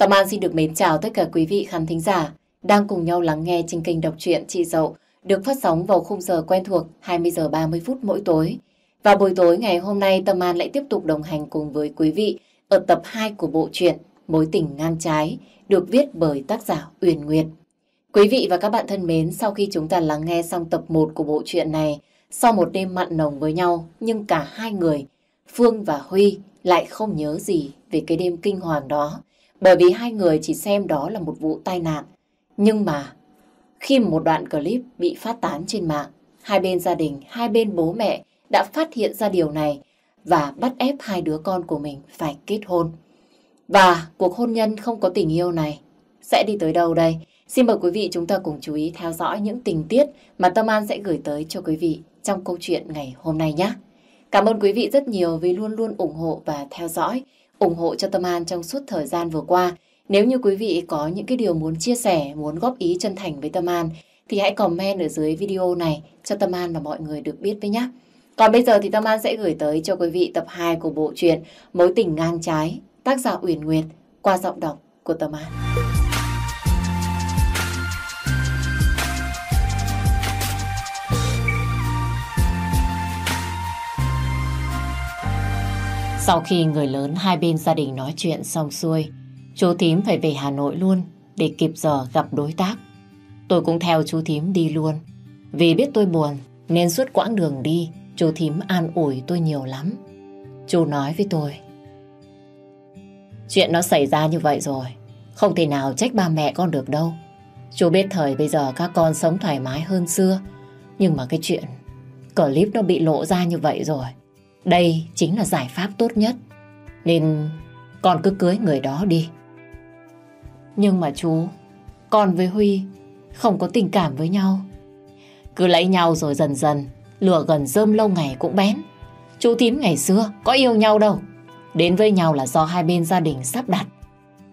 Tâm An xin được mến chào tất cả quý vị khán thính giả đang cùng nhau lắng nghe trên kênh đọc truyện Chị Dậu được phát sóng vào khung giờ quen thuộc 20 giờ 30 phút mỗi tối. Và buổi tối ngày hôm nay Tâm An lại tiếp tục đồng hành cùng với quý vị ở tập 2 của bộ truyện Mối tình ngang trái được viết bởi tác giả Uyển Nguyệt. Quý vị và các bạn thân mến, sau khi chúng ta lắng nghe xong tập 1 của bộ truyện này, sau một đêm mặn nồng với nhau, nhưng cả hai người, Phương và Huy, lại không nhớ gì về cái đêm kinh hoàng đó. Bởi vì hai người chỉ xem đó là một vụ tai nạn. Nhưng mà, khi một đoạn clip bị phát tán trên mạng, hai bên gia đình, hai bên bố mẹ đã phát hiện ra điều này và bắt ép hai đứa con của mình phải kết hôn. Và cuộc hôn nhân không có tình yêu này sẽ đi tới đâu đây? Xin mời quý vị chúng ta cùng chú ý theo dõi những tình tiết mà Tâm An sẽ gửi tới cho quý vị trong câu chuyện ngày hôm nay nhé. Cảm ơn quý vị rất nhiều vì luôn luôn ủng hộ và theo dõi, ủng hộ cho Tâm An trong suốt thời gian vừa qua. Nếu như quý vị có những cái điều muốn chia sẻ, muốn góp ý chân thành với Tâm An, thì hãy comment ở dưới video này cho Tâm An và mọi người được biết với nhé. Còn bây giờ thì Tâm An sẽ gửi tới cho quý vị tập 2 của bộ truyện Mối tình ngang trái, tác giả Uyển Nguyệt, qua giọng đọc của Tâm An. Sau khi người lớn hai bên gia đình nói chuyện xong xuôi, chú thím phải về Hà Nội luôn để kịp giờ gặp đối tác. Tôi cũng theo chú thím đi luôn. Vì biết tôi buồn nên suốt quãng đường đi, chú thím an ủi tôi nhiều lắm. Chú nói với tôi. Chuyện nó xảy ra như vậy rồi, không thể nào trách ba mẹ con được đâu. Chú biết thời bây giờ các con sống thoải mái hơn xưa, nhưng mà cái chuyện clip nó bị lộ ra như vậy rồi. Đây chính là giải pháp tốt nhất. Nên con cứ cưới người đó đi. Nhưng mà chú, con với Huy không có tình cảm với nhau. Cứ lấy nhau rồi dần dần, lửa gần rơm lâu ngày cũng bén. Chú thím ngày xưa có yêu nhau đâu. Đến với nhau là do hai bên gia đình sắp đặt.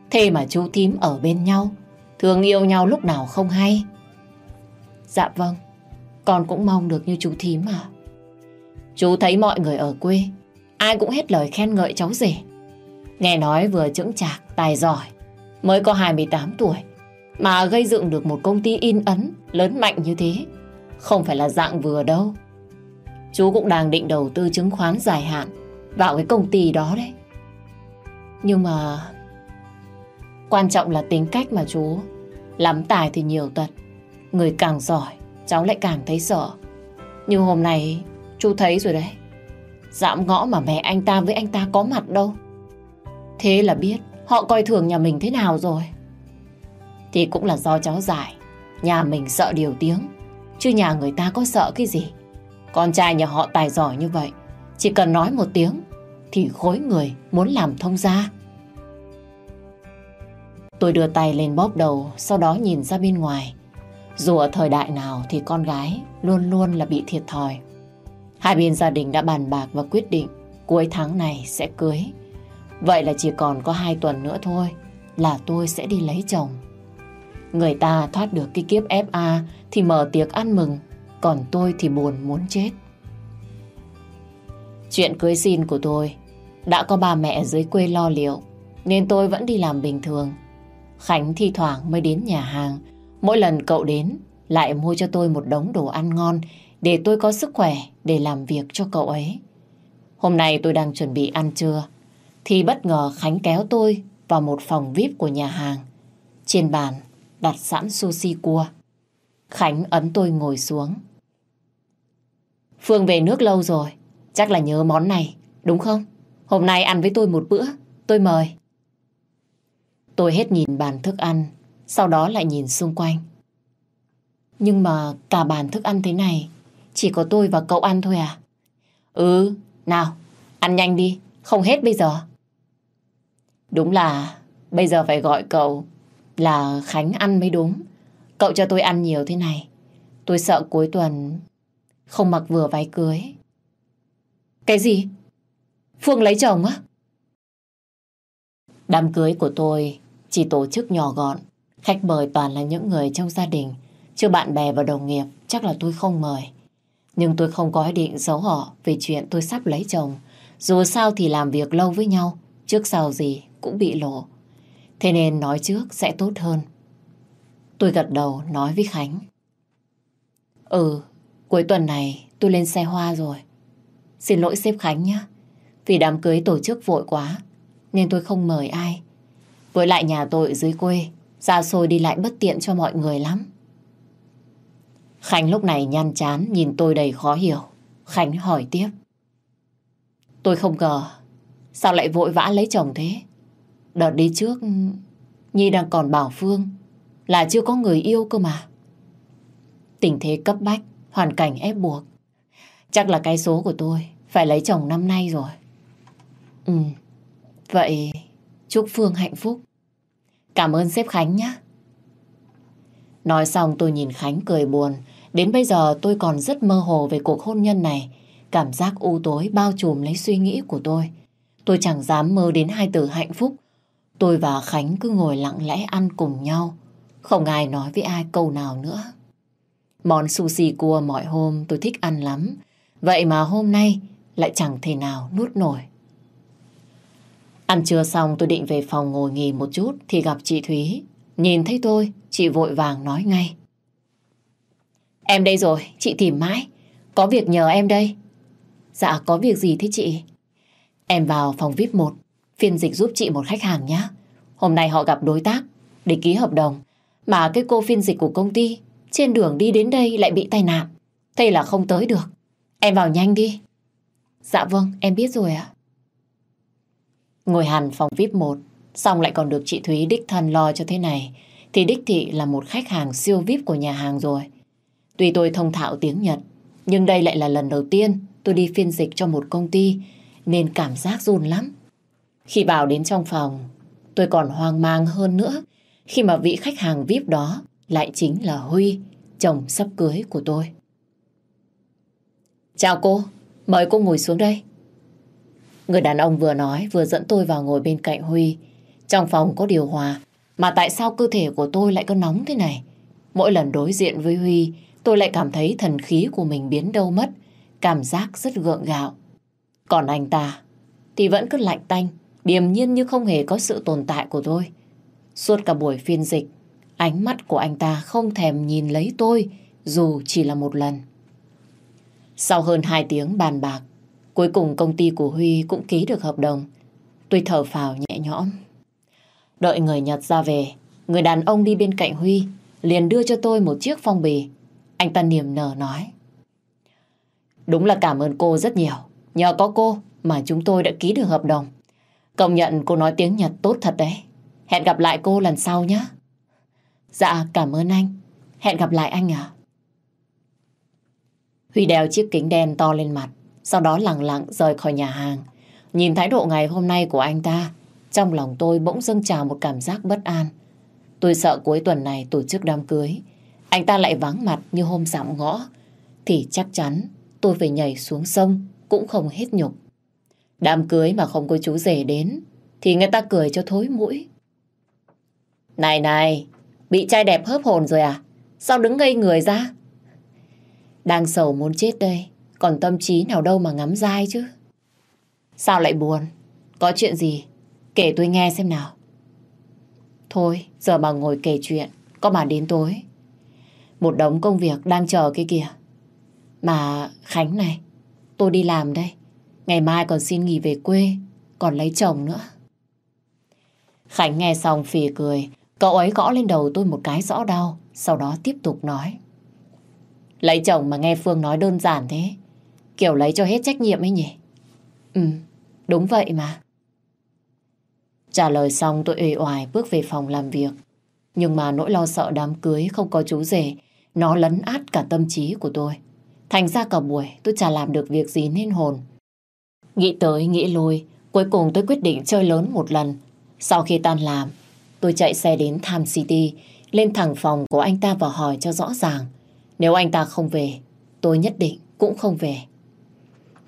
Thế mà chú thím ở bên nhau, thường yêu nhau lúc nào không hay. Dạ vâng, con cũng mong được như chú thím à. Chú thấy mọi người ở quê, ai cũng hết lời khen ngợi cháu rể. Nghe nói vừa chững chạc, tài giỏi, mới có 28 tuổi, mà gây dựng được một công ty in ấn lớn mạnh như thế. Không phải là dạng vừa đâu. Chú cũng đang định đầu tư chứng khoán dài hạn vào cái công ty đó đấy. Nhưng mà quan trọng là tính cách mà chú. Lắm tài thì nhiều tật. Người càng giỏi, cháu lại càng thấy sợ. Như hôm nay Chú thấy rồi đấy. Dạm ngõ mà mẹ anh ta với anh ta có mặt đâu. Thế là biết họ coi thường nhà mình thế nào rồi. Thì cũng là do cháu giải. Nhà mình sợ điều tiếng. Chứ nhà người ta có sợ cái gì. Con trai nhà họ tài giỏi như vậy. Chỉ cần nói một tiếng thì khối người muốn làm thông gia. Tôi đưa tay lên bóp đầu, sau đó nhìn ra bên ngoài. Dù ở thời đại nào thì con gái luôn luôn là bị thiệt thòi. Hai bên gia đình đã bàn bạc và quyết định cuối tháng này sẽ cưới. Vậy là chỉ còn có hai tuần nữa thôi là tôi sẽ đi lấy chồng. Người ta thoát được cái kiếp FA thì mở tiệc ăn mừng, còn tôi thì buồn muốn chết. Chuyện cưới xin của tôi đã có ba mẹ dưới quê lo liệu nên tôi vẫn đi làm bình thường. Khánh thi thoảng mới đến nhà hàng. Mỗi lần cậu đến lại mua cho tôi một đống đồ ăn ngon để tôi có sức khỏe để làm việc cho cậu ấy. Hôm nay tôi đang chuẩn bị ăn trưa, thì bất ngờ Khánh kéo tôi vào một phòng VIP của nhà hàng. Trên bàn đặt sẵn sushi cua. Khánh ấn tôi ngồi xuống. Phương về nước lâu rồi, chắc là nhớ món này, đúng không? Hôm nay ăn với tôi một bữa, tôi mời. Tôi hết nhìn bàn thức ăn, sau đó lại nhìn xung quanh. Nhưng mà cả bàn thức ăn thế này chỉ có tôi và cậu ăn thôi à? Ừ, nào, ăn nhanh đi, không hết bây giờ. Đúng là bây giờ phải gọi cậu là Khánh ăn mới đúng. Cậu cho tôi ăn nhiều thế này. Tôi sợ cuối tuần không mặc vừa váy cưới. Cái gì? Phương lấy chồng á? Đám cưới của tôi chỉ tổ chức nhỏ gọn. Khách mời toàn là những người trong gia đình. Chứ bạn bè và đồng nghiệp chắc là tôi không mời. Nhưng tôi không có ý định giấu họ về chuyện tôi sắp lấy chồng. Dù sao thì làm việc lâu với nhau, trước sau gì cũng bị lộ. Thế nên nói trước sẽ tốt hơn. Tôi gật đầu nói với Khánh. Ừ, cuối tuần này tôi lên xe hoa rồi. Xin lỗi sếp Khánh nhé. Vì đám cưới tổ chức vội quá, nên tôi không mời ai. Với lại nhà tôi ở dưới quê, ra xôi đi lại bất tiện cho mọi người lắm. Khánh lúc này nhăn chán nhìn tôi đầy khó hiểu. Khánh hỏi tiếp. Tôi không ngờ, sao lại vội vã lấy chồng thế? Đợt đi trước, Nhi đang còn bảo Phương là chưa có người yêu cơ mà. Tình thế cấp bách, hoàn cảnh ép buộc. Chắc là cái số của tôi phải lấy chồng năm nay rồi. Ừ, vậy chúc Phương hạnh phúc. Cảm ơn sếp Khánh nhé. Nói xong tôi nhìn Khánh cười buồn. Đến bây giờ tôi còn rất mơ hồ về cuộc hôn nhân này. Cảm giác u tối bao trùm lấy suy nghĩ của tôi. Tôi chẳng dám mơ đến hai từ hạnh phúc. Tôi và Khánh cứ ngồi lặng lẽ ăn cùng nhau. Không ai nói với ai câu nào nữa. Món sushi cua mọi hôm tôi thích ăn lắm. Vậy mà hôm nay lại chẳng thể nào nuốt nổi. Ăn trưa xong tôi định về phòng ngồi nghỉ một chút thì gặp chị Thúy. Nhìn thấy tôi, chị vội vàng nói ngay. Em đây rồi, chị tìm mãi. Có việc nhờ em đây. Dạ, có việc gì thế chị? Em vào phòng VIP 1, phiên dịch giúp chị một khách hàng nhé. Hôm nay họ gặp đối tác để ký hợp đồng. Mà cái cô phiên dịch của công ty trên đường đi đến đây lại bị tai nạn. Thế là không tới được. Em vào nhanh đi. Dạ vâng, em biết rồi ạ. Ngồi hẳn phòng VIP 1, xong lại còn được chị Thúy đích thân lo cho thế này, thì đích thị là một khách hàng siêu VIP của nhà hàng rồi. Tuy tôi thông thạo tiếng Nhật, nhưng đây lại là lần đầu tiên tôi đi phiên dịch cho một công ty, nên cảm giác run lắm. Khi vào đến trong phòng, tôi còn hoang mang hơn nữa khi mà vị khách hàng VIP đó lại chính là Huy, chồng sắp cưới của tôi. Chào cô, mời cô ngồi xuống đây. Người đàn ông vừa nói vừa dẫn tôi vào ngồi bên cạnh Huy. Trong phòng có điều hòa, mà tại sao cơ thể của tôi lại có nóng thế này? Mỗi lần đối diện với Huy, tôi lại cảm thấy thần khí của mình biến đâu mất, cảm giác rất gượng gạo. Còn anh ta thì vẫn cứ lạnh tanh, điềm nhiên như không hề có sự tồn tại của tôi. Suốt cả buổi phiên dịch, ánh mắt của anh ta không thèm nhìn lấy tôi dù chỉ là một lần. Sau hơn 2 tiếng bàn bạc, cuối cùng công ty của Huy cũng ký được hợp đồng. Tôi thở phào nhẹ nhõm. Đợi người Nhật ra về, người đàn ông đi bên cạnh Huy liền đưa cho tôi một chiếc phong bì. Anh ta niềm nở nói. Đúng là cảm ơn cô rất nhiều. Nhờ có cô mà chúng tôi đã ký được hợp đồng. Công nhận cô nói tiếng Nhật tốt thật đấy. Hẹn gặp lại cô lần sau nhé. Dạ, cảm ơn anh. Hẹn gặp lại anh à. Huy đeo chiếc kính đen to lên mặt, sau đó lặng lặng rời khỏi nhà hàng. Nhìn thái độ ngày hôm nay của anh ta, trong lòng tôi bỗng dâng trào một cảm giác bất an. Tôi sợ cuối tuần này tổ chức đám cưới, anh ta lại vắng mặt như hôm giảm ngõ, thì chắc chắn tôi phải nhảy xuống sông cũng không hết nhục. Đám cưới mà không có chú rể đến, thì người ta cười cho thối mũi. Này này, bị trai đẹp hớp hồn rồi à? Sao đứng ngây người ra? Đang sầu muốn chết đây, còn tâm trí nào đâu mà ngắm dai chứ. Sao lại buồn? Có chuyện gì? Kể tôi nghe xem nào. Thôi, giờ bà ngồi kể chuyện, có bà đến tối. Một đống công việc đang chờ cái kìa. Mà Khánh này, tôi đi làm đây. Ngày mai còn xin nghỉ về quê, còn lấy chồng nữa. Khánh nghe xong phì cười, cậu ấy gõ lên đầu tôi một cái rõ đau, sau đó tiếp tục nói. Lấy chồng mà nghe Phương nói đơn giản thế. Kiểu lấy cho hết trách nhiệm ấy nhỉ? Ừ, đúng vậy mà. Trả lời xong tôi uể oải bước về phòng làm việc. Nhưng mà nỗi lo sợ đám cưới không có chú rể, nó lấn át cả tâm trí của tôi. Thành ra cả buổi tôi chả làm được việc gì nên hồn. Nghĩ tới, nghĩ lui, cuối cùng tôi quyết định chơi lớn một lần. Sau khi tan làm, tôi chạy xe đến Tham City, lên thẳng phòng của anh ta và hỏi cho rõ ràng. Nếu anh ta không về, tôi nhất định cũng không về.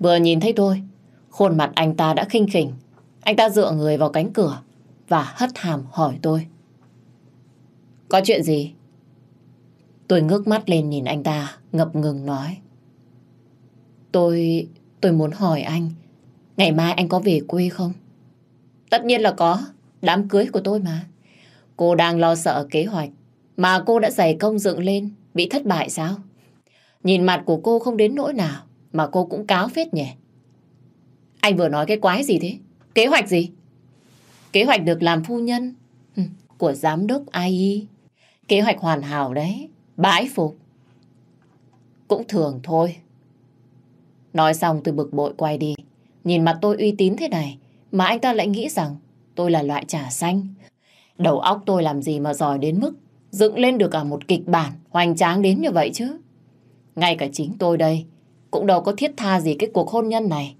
Vừa nhìn thấy tôi, khuôn mặt anh ta đã khinh khỉnh. Anh ta dựa người vào cánh cửa và hất hàm hỏi tôi. Có chuyện gì? Tôi ngước mắt lên nhìn anh ta, ngập ngừng nói. Tôi... tôi muốn hỏi anh, ngày mai anh có về quê không? Tất nhiên là có, đám cưới của tôi mà. Cô đang lo sợ kế hoạch mà cô đã dày công dựng lên bị thất bại sao? Nhìn mặt của cô không đến nỗi nào mà cô cũng cáo phết nhỉ? Anh vừa nói cái quái gì thế? Kế hoạch gì? Kế hoạch được làm phu nhân của giám đốc AI. Kế hoạch hoàn hảo đấy. Bãi phục. Cũng thường thôi. Nói xong tôi bực bội quay đi. Nhìn mặt tôi uy tín thế này, mà anh ta lại nghĩ rằng tôi là loại trà xanh. Đầu óc tôi làm gì mà giỏi đến mức dựng lên được cả một kịch bản hoành tráng đến như vậy chứ. Ngay cả chính tôi đây, cũng đâu có thiết tha gì cái cuộc hôn nhân này.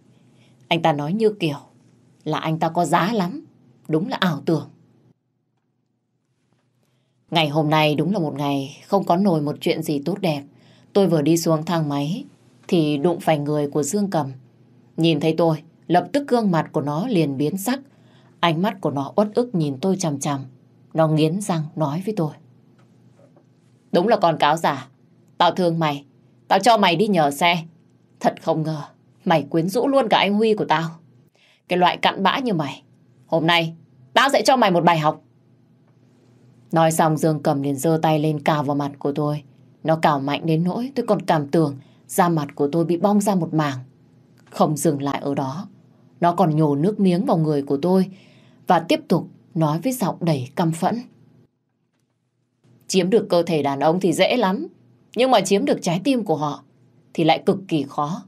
Anh ta nói như kiểu là anh ta có giá lắm. Đúng là ảo tưởng. Ngày hôm nay đúng là một ngày không có nổi một chuyện gì tốt đẹp. Tôi vừa đi xuống thang máy thì đụng phải người của Dương Cầm. Nhìn thấy tôi, lập tức gương mặt của nó liền biến sắc. Ánh mắt của nó uất ức nhìn tôi chằm chằm. Nó nghiến răng nói với tôi. Đúng là con cáo giả. Tao thương mày. Tao cho mày đi nhờ xe. Thật không ngờ. Mày quyến rũ luôn cả anh Huy của tao. Cái loại cặn bã như mày. Hôm nay, tao sẽ cho mày một bài học. Nói xong Dương cầm liền giơ tay lên cào vào mặt của tôi. Nó cào mạnh đến nỗi tôi còn cảm tưởng da mặt của tôi bị bong ra một mảng. Không dừng lại ở đó. Nó còn nhổ nước miếng vào người của tôi và tiếp tục nói với giọng đầy căm phẫn. Chiếm được cơ thể đàn ông thì dễ lắm. Nhưng mà chiếm được trái tim của họ thì lại cực kỳ khó.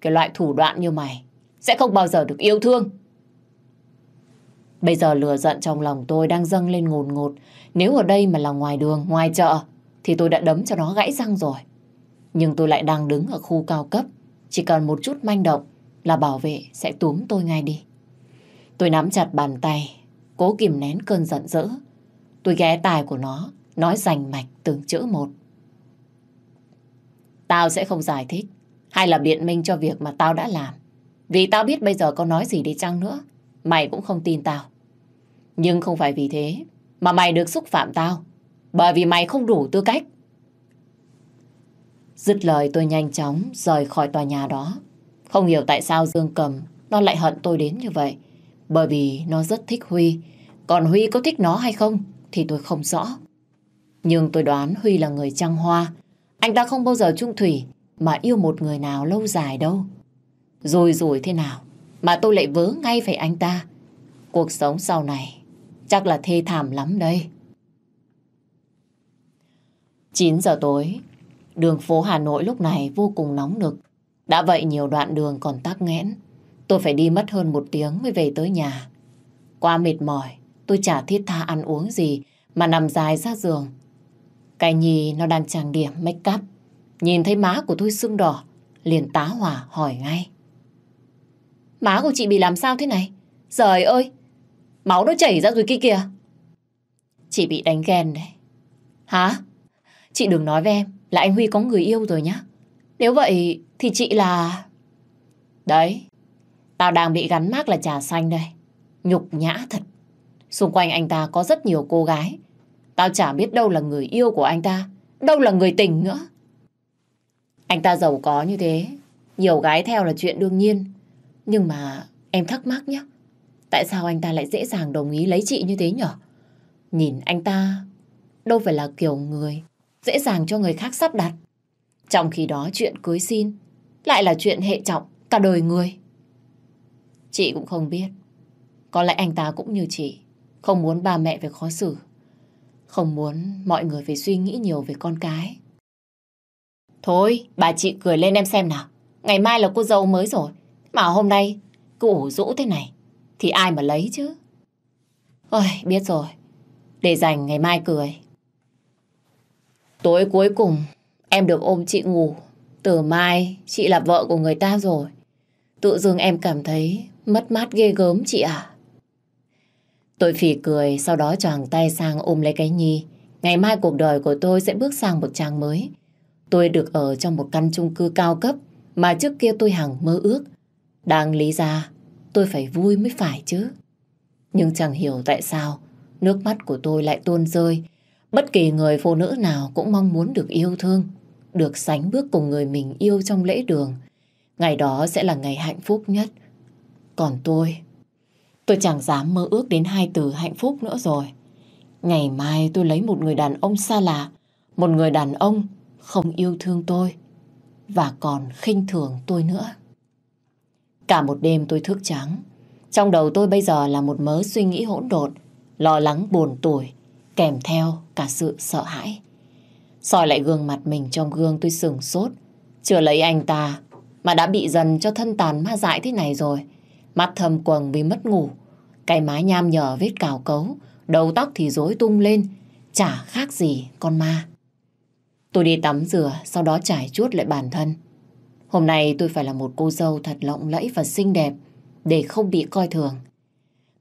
Cái loại thủ đoạn như mày sẽ không bao giờ được yêu thương. Bây giờ lừa giận trong lòng tôi đang dâng lên ngồn ngột. Nếu ở đây mà là ngoài đường, ngoài chợ, thì tôi đã đấm cho nó gãy răng rồi. Nhưng tôi lại đang đứng ở khu cao cấp. Chỉ cần một chút manh động là bảo vệ sẽ túm tôi ngay đi. Tôi nắm chặt bàn tay, cố kìm nén cơn giận dữ. Tôi ghé tài của nó, nói rành mạch từng chữ một. Tao sẽ không giải thích hay là biện minh cho việc mà tao đã làm. Vì tao biết bây giờ có nói gì đi chăng nữa, mày cũng không tin tao. Nhưng không phải vì thế mà mày được xúc phạm tao. Bởi vì mày không đủ tư cách. Dứt lời tôi nhanh chóng rời khỏi tòa nhà đó. Không hiểu tại sao Dương Cầm nó lại hận tôi đến như vậy. Bởi vì nó rất thích Huy. Còn Huy có thích nó hay không thì tôi không rõ. Nhưng tôi đoán Huy là người trăng hoa. Anh ta không bao giờ trung thủy mà yêu một người nào lâu dài đâu. Rồi rồi thế nào mà tôi lại vớ ngay phải anh ta. Cuộc sống sau này chắc là thê thảm lắm đây. 9 giờ tối, đường phố Hà Nội lúc này vô cùng nóng nực. Đã vậy nhiều đoạn đường còn tắc nghẽn. Tôi phải đi mất hơn một tiếng mới về tới nhà. Qua mệt mỏi, tôi chả thiết tha ăn uống gì mà nằm dài ra giường. Cái nhì nó đang trang điểm make up. Nhìn thấy má của tôi sưng đỏ, liền tá hỏa hỏi ngay. Má của chị bị làm sao thế này? Trời ơi, máu nó chảy ra rồi kia kìa. Chị bị đánh ghen đấy. Hả? Chị đừng nói với em là anh Huy có người yêu rồi nhá. Nếu vậy thì chị là... Đấy, tao đang bị gắn mác là trà xanh đây. Nhục nhã thật. Xung quanh anh ta có rất nhiều cô gái. Tao chả biết đâu là người yêu của anh ta, đâu là người tình nữa. Anh ta giàu có như thế, nhiều gái theo là chuyện đương nhiên. Nhưng mà em thắc mắc nhé, tại sao anh ta lại dễ dàng đồng ý lấy chị như thế nhở? Nhìn anh ta đâu phải là kiểu người dễ dàng cho người khác sắp đặt. Trong khi đó chuyện cưới xin lại là chuyện hệ trọng cả đời người. Chị cũng không biết. Có lẽ anh ta cũng như chị, không muốn ba mẹ phải khó xử. Không muốn mọi người phải suy nghĩ nhiều về con cái. Thôi, bà chị cười lên em xem nào. Ngày mai là cô dâu mới rồi. Mà hôm nay cứ ủ rũ thế này. Thì ai mà lấy chứ? Ôi, biết rồi. Để dành ngày mai cười. Tối cuối cùng, em được ôm chị ngủ. Từ mai, chị là vợ của người ta rồi. Tự dưng em cảm thấy mất mát ghê gớm chị à. Tôi phì cười, sau đó choàng tay sang ôm lấy cái nhi. Ngày mai cuộc đời của tôi sẽ bước sang một trang mới. Tôi được ở trong một căn chung cư cao cấp mà trước kia tôi hằng mơ ước. Đáng lý ra, tôi phải vui mới phải chứ. Nhưng chẳng hiểu tại sao nước mắt của tôi lại tuôn rơi. Bất kỳ người phụ nữ nào cũng mong muốn được yêu thương, được sánh bước cùng người mình yêu trong lễ đường. Ngày đó sẽ là ngày hạnh phúc nhất. Còn tôi, tôi chẳng dám mơ ước đến hai từ hạnh phúc nữa rồi. Ngày mai tôi lấy một người đàn ông xa lạ, một người đàn ông không yêu thương tôi và còn khinh thường tôi nữa. Cả một đêm tôi thức trắng. Trong đầu tôi bây giờ là một mớ suy nghĩ hỗn độn, lo lắng buồn tủi, kèm theo cả sự sợ hãi. soi lại gương mặt mình trong gương tôi sừng sốt. Chưa lấy anh ta mà đã bị dần cho thân tàn ma dại thế này rồi. Mắt thâm quầng vì mất ngủ, cái mái nham nhở vết cào cấu, đầu tóc thì rối tung lên, chả khác gì con ma. Tôi đi tắm rửa, sau đó trải chuốt lại bản thân. Hôm nay tôi phải là một cô dâu thật lộng lẫy và xinh đẹp để không bị coi thường.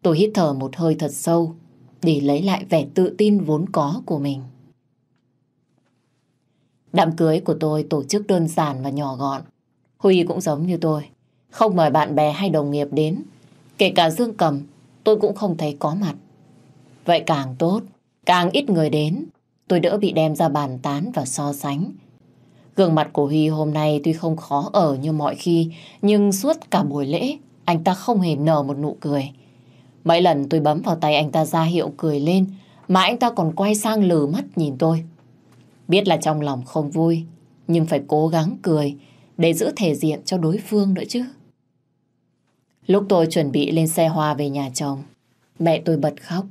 Tôi hít thở một hơi thật sâu để lấy lại vẻ tự tin vốn có của mình. Đám cưới của tôi tổ chức đơn giản và nhỏ gọn. Huy cũng giống như tôi, không mời bạn bè hay đồng nghiệp đến. Kể cả Dương Cầm, tôi cũng không thấy có mặt. Vậy càng tốt, càng ít người đến, tôi đỡ bị đem ra bàn tán và so sánh. Gương mặt của Huy hôm nay tuy không khó ở như mọi khi, nhưng suốt cả buổi lễ, anh ta không hề nở một nụ cười. Mấy lần tôi bấm vào tay anh ta ra hiệu cười lên, mà anh ta còn quay sang lừ mắt nhìn tôi. Biết là trong lòng không vui, nhưng phải cố gắng cười để giữ thể diện cho đối phương nữa chứ. Lúc tôi chuẩn bị lên xe hoa về nhà chồng, mẹ tôi bật khóc.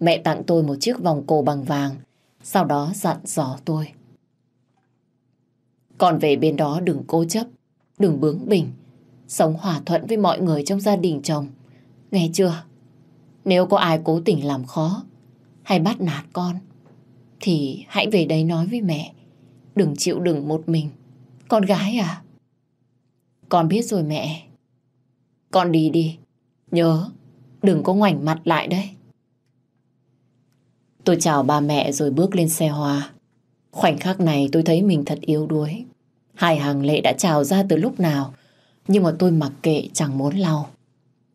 Mẹ tặng tôi một chiếc vòng cổ bằng vàng, sau đó dặn dò tôi. Còn về bên đó đừng cố chấp, đừng bướng bỉnh, sống hòa thuận với mọi người trong gia đình chồng. Nghe chưa? Nếu có ai cố tình làm khó hay bắt nạt con, thì hãy về đây nói với mẹ. Đừng chịu đựng một mình. Con gái à? Con biết rồi mẹ. Con đi đi. Nhớ, đừng có ngoảnh mặt lại đấy. Tôi chào ba mẹ rồi bước lên xe hoa. Khoảnh khắc này tôi thấy mình thật yếu đuối. Hai hàng lệ đã trào ra từ lúc nào, nhưng mà tôi mặc kệ chẳng muốn lau.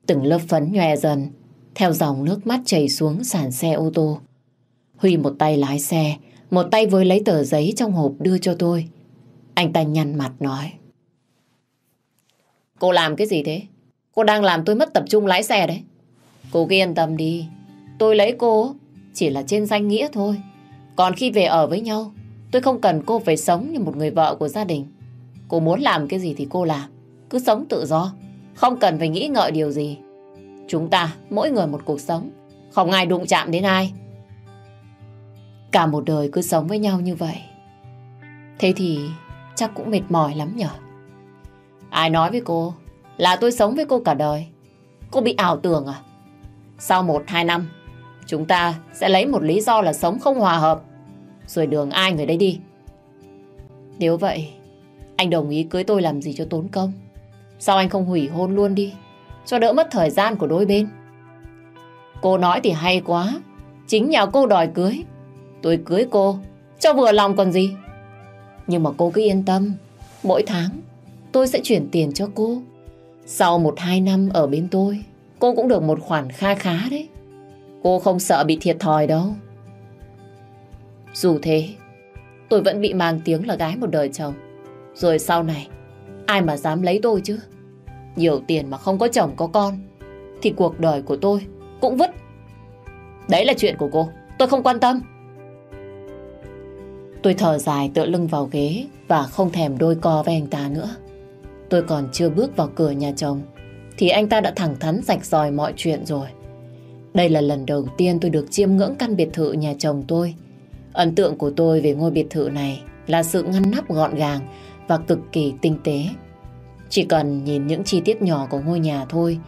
Từng lớp phấn nhòe dần, theo dòng nước mắt chảy xuống sàn xe ô tô. Huy một tay lái xe, một tay với lấy tờ giấy trong hộp đưa cho tôi. Anh ta nhăn mặt nói. Cô làm cái gì thế? Cô đang làm tôi mất tập trung lái xe đấy. Cô cứ yên tâm đi. Tôi lấy cô chỉ là trên danh nghĩa thôi. Còn khi về ở với nhau, tôi không cần cô phải sống như một người vợ của gia đình. Cô muốn làm cái gì thì cô làm. Cứ sống tự do. Không cần phải nghĩ ngợi điều gì. Chúng ta, mỗi người một cuộc sống. Không ai đụng chạm đến ai. Cả một đời cứ sống với nhau như vậy. Thế thì chắc cũng mệt mỏi lắm nhở. Ai nói với cô là tôi sống với cô cả đời. Cô bị ảo tưởng à? Sau một hai năm, chúng ta sẽ lấy một lý do là sống không hòa hợp. Rồi đường ai người đấy đi. Nếu vậy, anh đồng ý cưới tôi làm gì cho tốn công? Sao anh không hủy hôn luôn đi? Cho đỡ mất thời gian của đôi bên. Cô nói thì hay quá. Chính nhà cô đòi cưới. Tôi cưới cô, cho vừa lòng còn gì. Nhưng mà cô cứ yên tâm. Mỗi tháng, tôi sẽ chuyển tiền cho cô. Sau một hai năm ở bên tôi, cô cũng được một khoản kha khá đấy. Cô không sợ bị thiệt thòi đâu. Dù thế, tôi vẫn bị mang tiếng là gái một đời chồng. Rồi sau này, ai mà dám lấy tôi chứ? Nhiều tiền mà không có chồng có con, thì cuộc đời của tôi cũng vứt. Đấy là chuyện của cô, tôi không quan tâm. Tôi thở dài tựa lưng vào ghế và không thèm đôi co với anh ta nữa. Tôi còn chưa bước vào cửa nhà chồng thì anh ta đã thẳng thắn rạch ròi mọi chuyện rồi. Đây là lần đầu tiên tôi được chiêm ngưỡng căn biệt thự nhà chồng tôi. Ấn tượng của tôi về ngôi biệt thự này là sự ngăn nắp gọn gàng và cực kỳ tinh tế. Chỉ cần nhìn những chi tiết nhỏ của ngôi nhà thôi,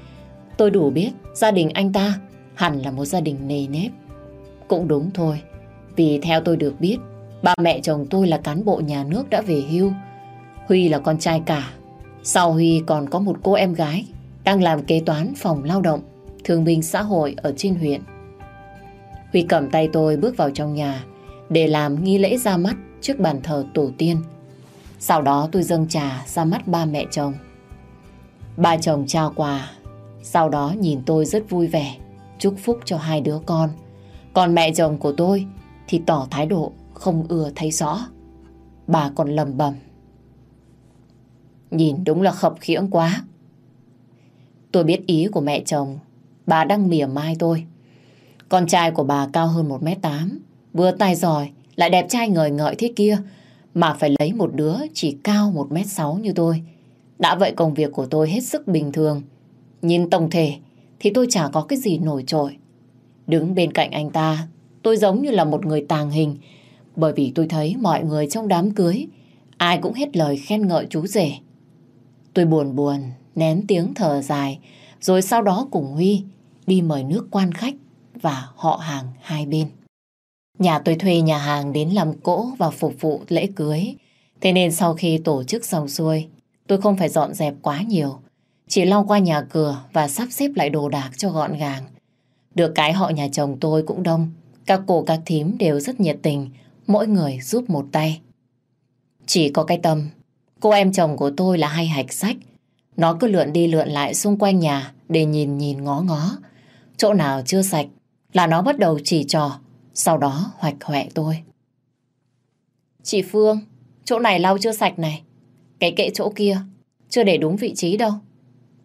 tôi đủ biết gia đình anh ta hẳn là một gia đình nề nếp. Cũng đúng thôi, vì theo tôi được biết, ba mẹ chồng tôi là cán bộ nhà nước đã về hưu. Huy là con trai cả. Sau Huy còn có một cô em gái đang làm kế toán phòng lao động, thương binh xã hội ở trên huyện. Huy cầm tay tôi bước vào trong nhà để làm nghi lễ ra mắt trước bàn thờ tổ tiên. Sau đó tôi dâng trà ra mắt ba mẹ chồng. Ba chồng trao quà, sau đó nhìn tôi rất vui vẻ, chúc phúc cho hai đứa con. Còn mẹ chồng của tôi thì tỏ thái độ không ưa thấy rõ. Bà còn lầm bầm. Nhìn đúng là khập khiễng quá. Tôi biết ý của mẹ chồng, bà đang mỉa mai tôi. Con trai của bà cao hơn 1m8, vừa tài giỏi, lại đẹp trai ngời ngợi thế kia, mà phải lấy một đứa chỉ cao 1m6 như tôi. Đã vậy công việc của tôi hết sức bình thường. Nhìn tổng thể thì tôi chả có cái gì nổi trội. Đứng bên cạnh anh ta, tôi giống như là một người tàng hình, bởi vì tôi thấy mọi người trong đám cưới, ai cũng hết lời khen ngợi chú rể. Tôi buồn buồn, nén tiếng thở dài, rồi sau đó cùng Huy đi mời nước quan khách và họ hàng hai bên. Nhà tôi thuê nhà hàng đến làm cỗ và phục vụ lễ cưới. Thế nên sau khi tổ chức xong xuôi, tôi không phải dọn dẹp quá nhiều. Chỉ lau qua nhà cửa và sắp xếp lại đồ đạc cho gọn gàng. Được cái họ nhà chồng tôi cũng đông. Các cô các thím đều rất nhiệt tình, mỗi người giúp một tay. Chỉ có cái tâm, cô em chồng của tôi là hay hạch sách. Nó cứ lượn đi lượn lại xung quanh nhà để nhìn nhìn ngó ngó. Chỗ nào chưa sạch là nó bắt đầu chỉ trò, sau đó hoạch hoẹ tôi. Chị Phương, chỗ này lau chưa sạch này. Cái kệ chỗ kia, chưa để đúng vị trí đâu.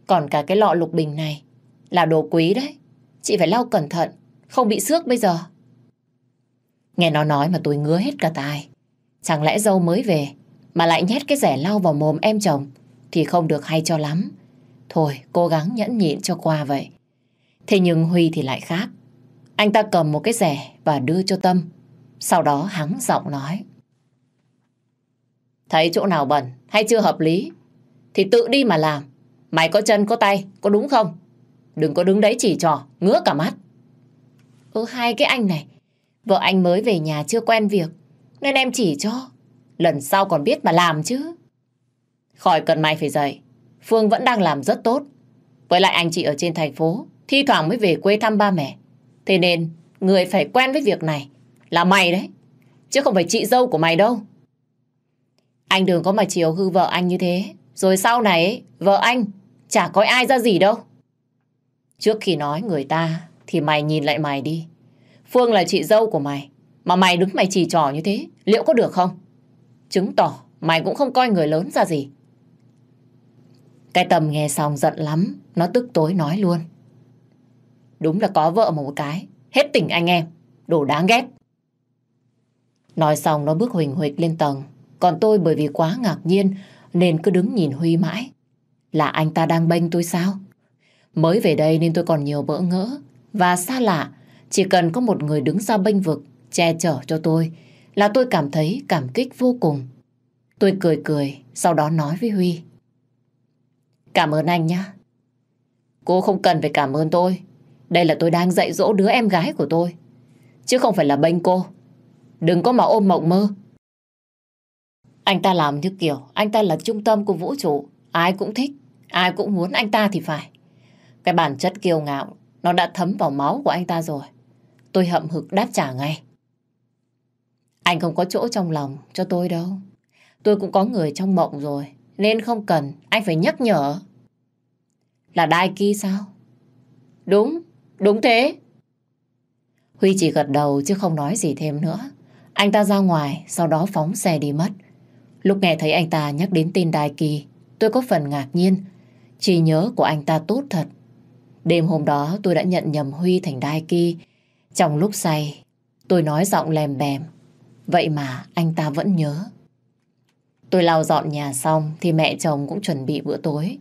Còn cả cái lọ lục bình này, là đồ quý đấy. Chị phải lau cẩn thận, không bị xước bây giờ. Nghe nó nói mà tôi ngứa hết cả tai. Chẳng lẽ dâu mới về mà lại nhét cái rẻ lau vào mồm em chồng thì không được hay cho lắm. Thôi, cố gắng nhẫn nhịn cho qua vậy. Thế nhưng Huy thì lại khác. Anh ta cầm một cái rẻ và đưa cho Tâm. Sau đó hắn giọng nói. Thấy chỗ nào bẩn hay chưa hợp lý thì tự đi mà làm. Mày có chân có tay, có đúng không? Đừng có đứng đấy chỉ trò, ngứa cả mắt. Ừ hai cái anh này, vợ anh mới về nhà chưa quen việc, nên em chỉ cho. Lần sau còn biết mà làm chứ. Khỏi cần mày phải dậy, Phương vẫn đang làm rất tốt. Với lại anh chị ở trên thành phố, thi thoảng mới về quê thăm ba mẹ. Thế nên, người phải quen với việc này là mày đấy, chứ không phải chị dâu của mày đâu. Anh đừng có mà chiều hư vợ anh như thế. Rồi sau này, vợ anh chả có ai ra gì đâu. Trước khi nói người ta, thì mày nhìn lại mày đi. Phương là chị dâu của mày, mà mày đứng mày chỉ trò như thế, liệu có được không? Chứng tỏ mày cũng không coi người lớn ra gì. Cái tầm nghe xong giận lắm, nó tức tối nói luôn. Đúng là có vợ mà một cái, hết tình anh em, đồ đáng ghét. Nói xong nó bước huỳnh huỵch lên tầng, còn tôi bởi vì quá ngạc nhiên nên cứ đứng nhìn Huy mãi. Là anh ta đang bênh tôi sao? Mới về đây nên tôi còn nhiều bỡ ngỡ và xa lạ. Chỉ cần có một người đứng ra bênh vực, che chở cho tôi là tôi cảm thấy cảm kích vô cùng. Tôi cười cười, sau đó nói với Huy. Cảm ơn anh nhé. Cô không cần phải cảm ơn tôi. Đây là tôi đang dạy dỗ đứa em gái của tôi. Chứ không phải là bênh cô. Đừng có mà ôm mộng mơ. Anh ta làm như kiểu anh ta là trung tâm của vũ trụ. Ai cũng thích, ai cũng muốn anh ta thì phải. Cái bản chất kiêu ngạo nó đã thấm vào máu của anh ta rồi. Tôi hậm hực đáp trả ngay. Anh không có chỗ trong lòng cho tôi đâu. Tôi cũng có người trong mộng rồi. Nên không cần anh phải nhắc nhở. Là Đai Ki sao? Đúng, đúng thế. Huy chỉ gật đầu chứ không nói gì thêm nữa. Anh ta ra ngoài, sau đó phóng xe đi mất. Lúc nghe thấy anh ta nhắc đến tên Đai Kỳ, tôi có phần ngạc nhiên. Chỉ nhớ của anh ta tốt thật. Đêm hôm đó tôi đã nhận nhầm Huy thành Đai Kỳ. Trong lúc say, tôi nói giọng lèm bèm. Vậy mà anh ta vẫn nhớ. Tôi lau dọn nhà xong thì mẹ chồng cũng chuẩn bị bữa tối.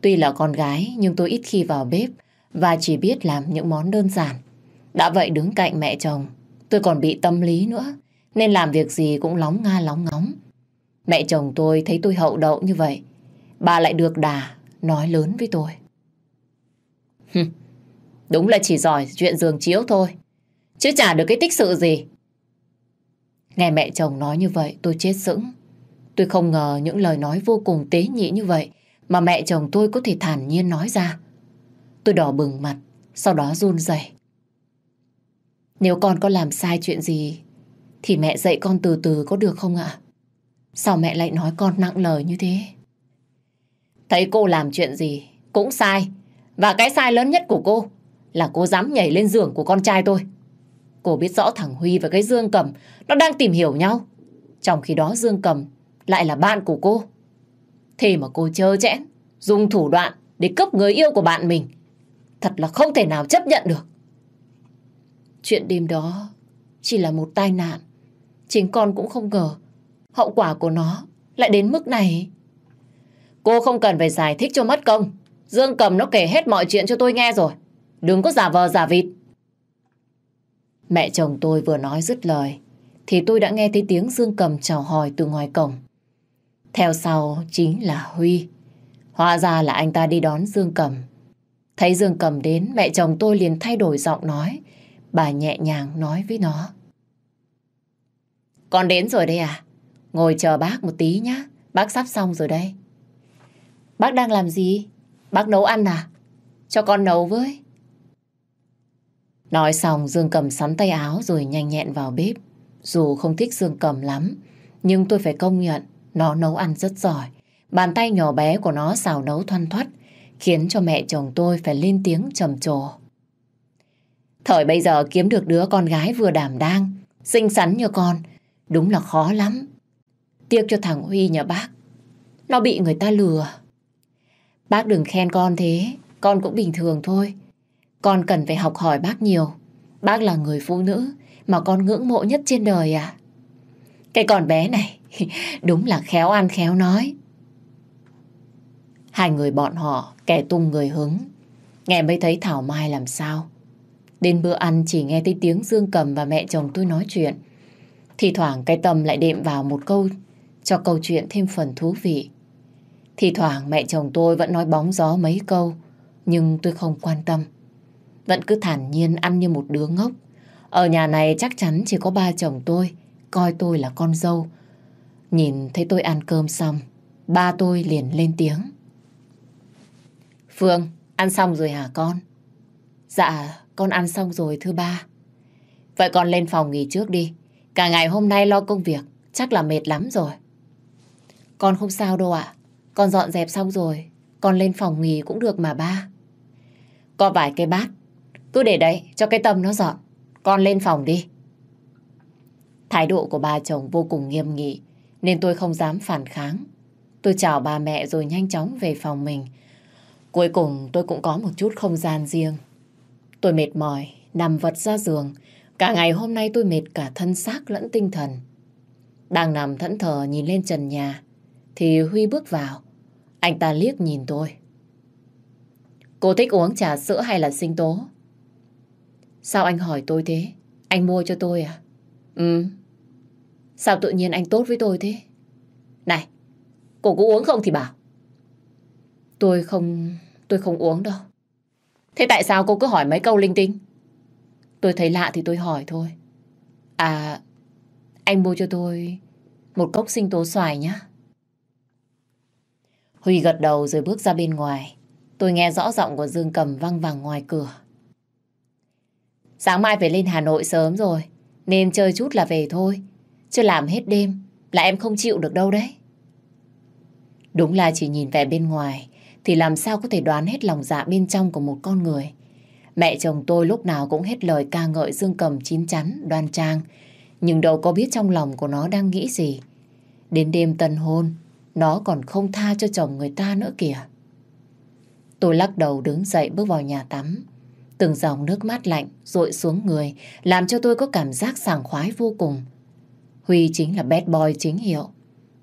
Tuy là con gái nhưng tôi ít khi vào bếp và chỉ biết làm những món đơn giản. Đã vậy đứng cạnh mẹ chồng, tôi còn bị tâm lý nữa nên làm việc gì cũng lóng nga lóng ngóng. Mẹ chồng tôi thấy tôi hậu đậu như vậy. Bà lại được đà, nói lớn với tôi. Đúng là chỉ giỏi chuyện giường chiếu thôi. Chứ chả được cái tích sự gì. Nghe mẹ chồng nói như vậy tôi chết sững. Tôi không ngờ những lời nói vô cùng tế nhị như vậy mà mẹ chồng tôi có thể thản nhiên nói ra. Tôi đỏ bừng mặt, sau đó run rẩy. Nếu con có làm sai chuyện gì thì mẹ dạy con từ từ có được không ạ? Sao mẹ lại nói con nặng lời như thế? Thấy cô làm chuyện gì cũng sai. Và cái sai lớn nhất của cô là cô dám nhảy lên giường của con trai tôi. Cô biết rõ thằng Huy và cái Dương Cầm nó đang tìm hiểu nhau. Trong khi đó Dương Cầm lại là bạn của cô. Thế mà cô chơ chẽn, dùng thủ đoạn để cướp người yêu của bạn mình. Thật là không thể nào chấp nhận được. Chuyện đêm đó chỉ là một tai nạn. Chính con cũng không ngờ hậu quả của nó lại đến mức này. Cô không cần phải giải thích cho mất công. Dương Cầm nó kể hết mọi chuyện cho tôi nghe rồi. Đừng có giả vờ giả vịt. Mẹ chồng tôi vừa nói dứt lời, thì tôi đã nghe thấy tiếng Dương Cầm chào hỏi từ ngoài cổng. Theo sau chính là Huy. Hóa ra là anh ta đi đón Dương Cầm. Thấy Dương Cầm đến, mẹ chồng tôi liền thay đổi giọng nói. Bà nhẹ nhàng nói với nó. Con đến rồi đây à? Ngồi chờ bác một tí nhá. Bác sắp xong rồi đây. Bác đang làm gì? Bác nấu ăn à? Cho con nấu với. Nói xong Dương Cầm sắn tay áo rồi nhanh nhẹn vào bếp. Dù không thích Dương Cầm lắm, nhưng tôi phải công nhận nó nấu ăn rất giỏi. Bàn tay nhỏ bé của nó xào nấu thoăn thoắt, khiến cho mẹ chồng tôi phải lên tiếng trầm trồ. Thời bây giờ kiếm được đứa con gái vừa đảm đang, xinh xắn như con, đúng là khó lắm. Tiếc cho thằng Huy nhà bác, nó bị người ta lừa. Bác đừng khen con thế, con cũng bình thường thôi. Con cần phải học hỏi bác nhiều. Bác là người phụ nữ mà con ngưỡng mộ nhất trên đời à. Cái con bé này đúng là khéo ăn khéo nói. Hai người bọn họ kẻ tung người hứng. Nghe mới thấy Thảo Mai làm sao. Đến bữa ăn chỉ nghe thấy tiếng Dương Cầm và mẹ chồng tôi nói chuyện. Thì thoảng cái tâm lại đệm vào một câu cho câu chuyện thêm phần thú vị. Thì thoảng mẹ chồng tôi vẫn nói bóng gió mấy câu nhưng tôi không quan tâm. Vẫn cứ thản nhiên ăn như một đứa ngốc. Ở nhà này chắc chắn chỉ có ba chồng tôi coi tôi là con dâu. Nhìn thấy tôi ăn cơm xong, ba tôi liền lên tiếng. Phương, ăn xong rồi hả con? Dạ, con ăn xong rồi thưa ba. Vậy con lên phòng nghỉ trước đi. Cả ngày hôm nay lo công việc, chắc là mệt lắm rồi. Con không sao đâu ạ. Con dọn dẹp xong rồi, con lên phòng nghỉ cũng được mà ba. Có vài cái bát, cứ để đấy cho cái tâm nó dọn. Con lên phòng đi. Thái độ của ba chồng vô cùng nghiêm nghị, nên tôi không dám phản kháng. Tôi chào ba mẹ rồi nhanh chóng về phòng mình. Cuối cùng tôi cũng có một chút không gian riêng. Tôi mệt mỏi, nằm vật ra giường. Cả ngày hôm nay tôi mệt cả thân xác lẫn tinh thần. Đang nằm thẫn thờ nhìn lên trần nhà, thì Huy bước vào. Anh ta liếc nhìn tôi. Cô thích uống trà sữa hay là sinh tố? Sao anh hỏi tôi thế? Anh mua cho tôi à? Ừ. Sao tự nhiên anh tốt với tôi thế? Này, cô có uống không thì bảo. Tôi không... tôi không uống đâu. Thế tại sao cô cứ hỏi mấy câu linh tinh? Tôi thấy lạ thì tôi hỏi thôi. À, anh mua cho tôi một cốc sinh tố xoài nhé. Huy gật đầu rồi bước ra bên ngoài. Tôi nghe rõ giọng của Dương Cầm văng vẳng ngoài cửa. Sáng mai phải lên Hà Nội sớm rồi, nên chơi chút là về thôi. Chứ làm hết đêm là em không chịu được đâu đấy. Đúng là chỉ nhìn vẻ bên ngoài thì làm sao có thể đoán hết lòng dạ bên trong của một con người. Mẹ chồng tôi lúc nào cũng hết lời ca ngợi Dương Cầm chín chắn, đoan trang. Nhưng đâu có biết trong lòng của nó đang nghĩ gì. Đến đêm tân hôn, nó còn không tha cho chồng người ta nữa kìa. Tôi lắc đầu đứng dậy bước vào nhà tắm. Từng dòng nước mát lạnh rội xuống người làm cho tôi có cảm giác sảng khoái vô cùng. Huy chính là bad boy chính hiệu.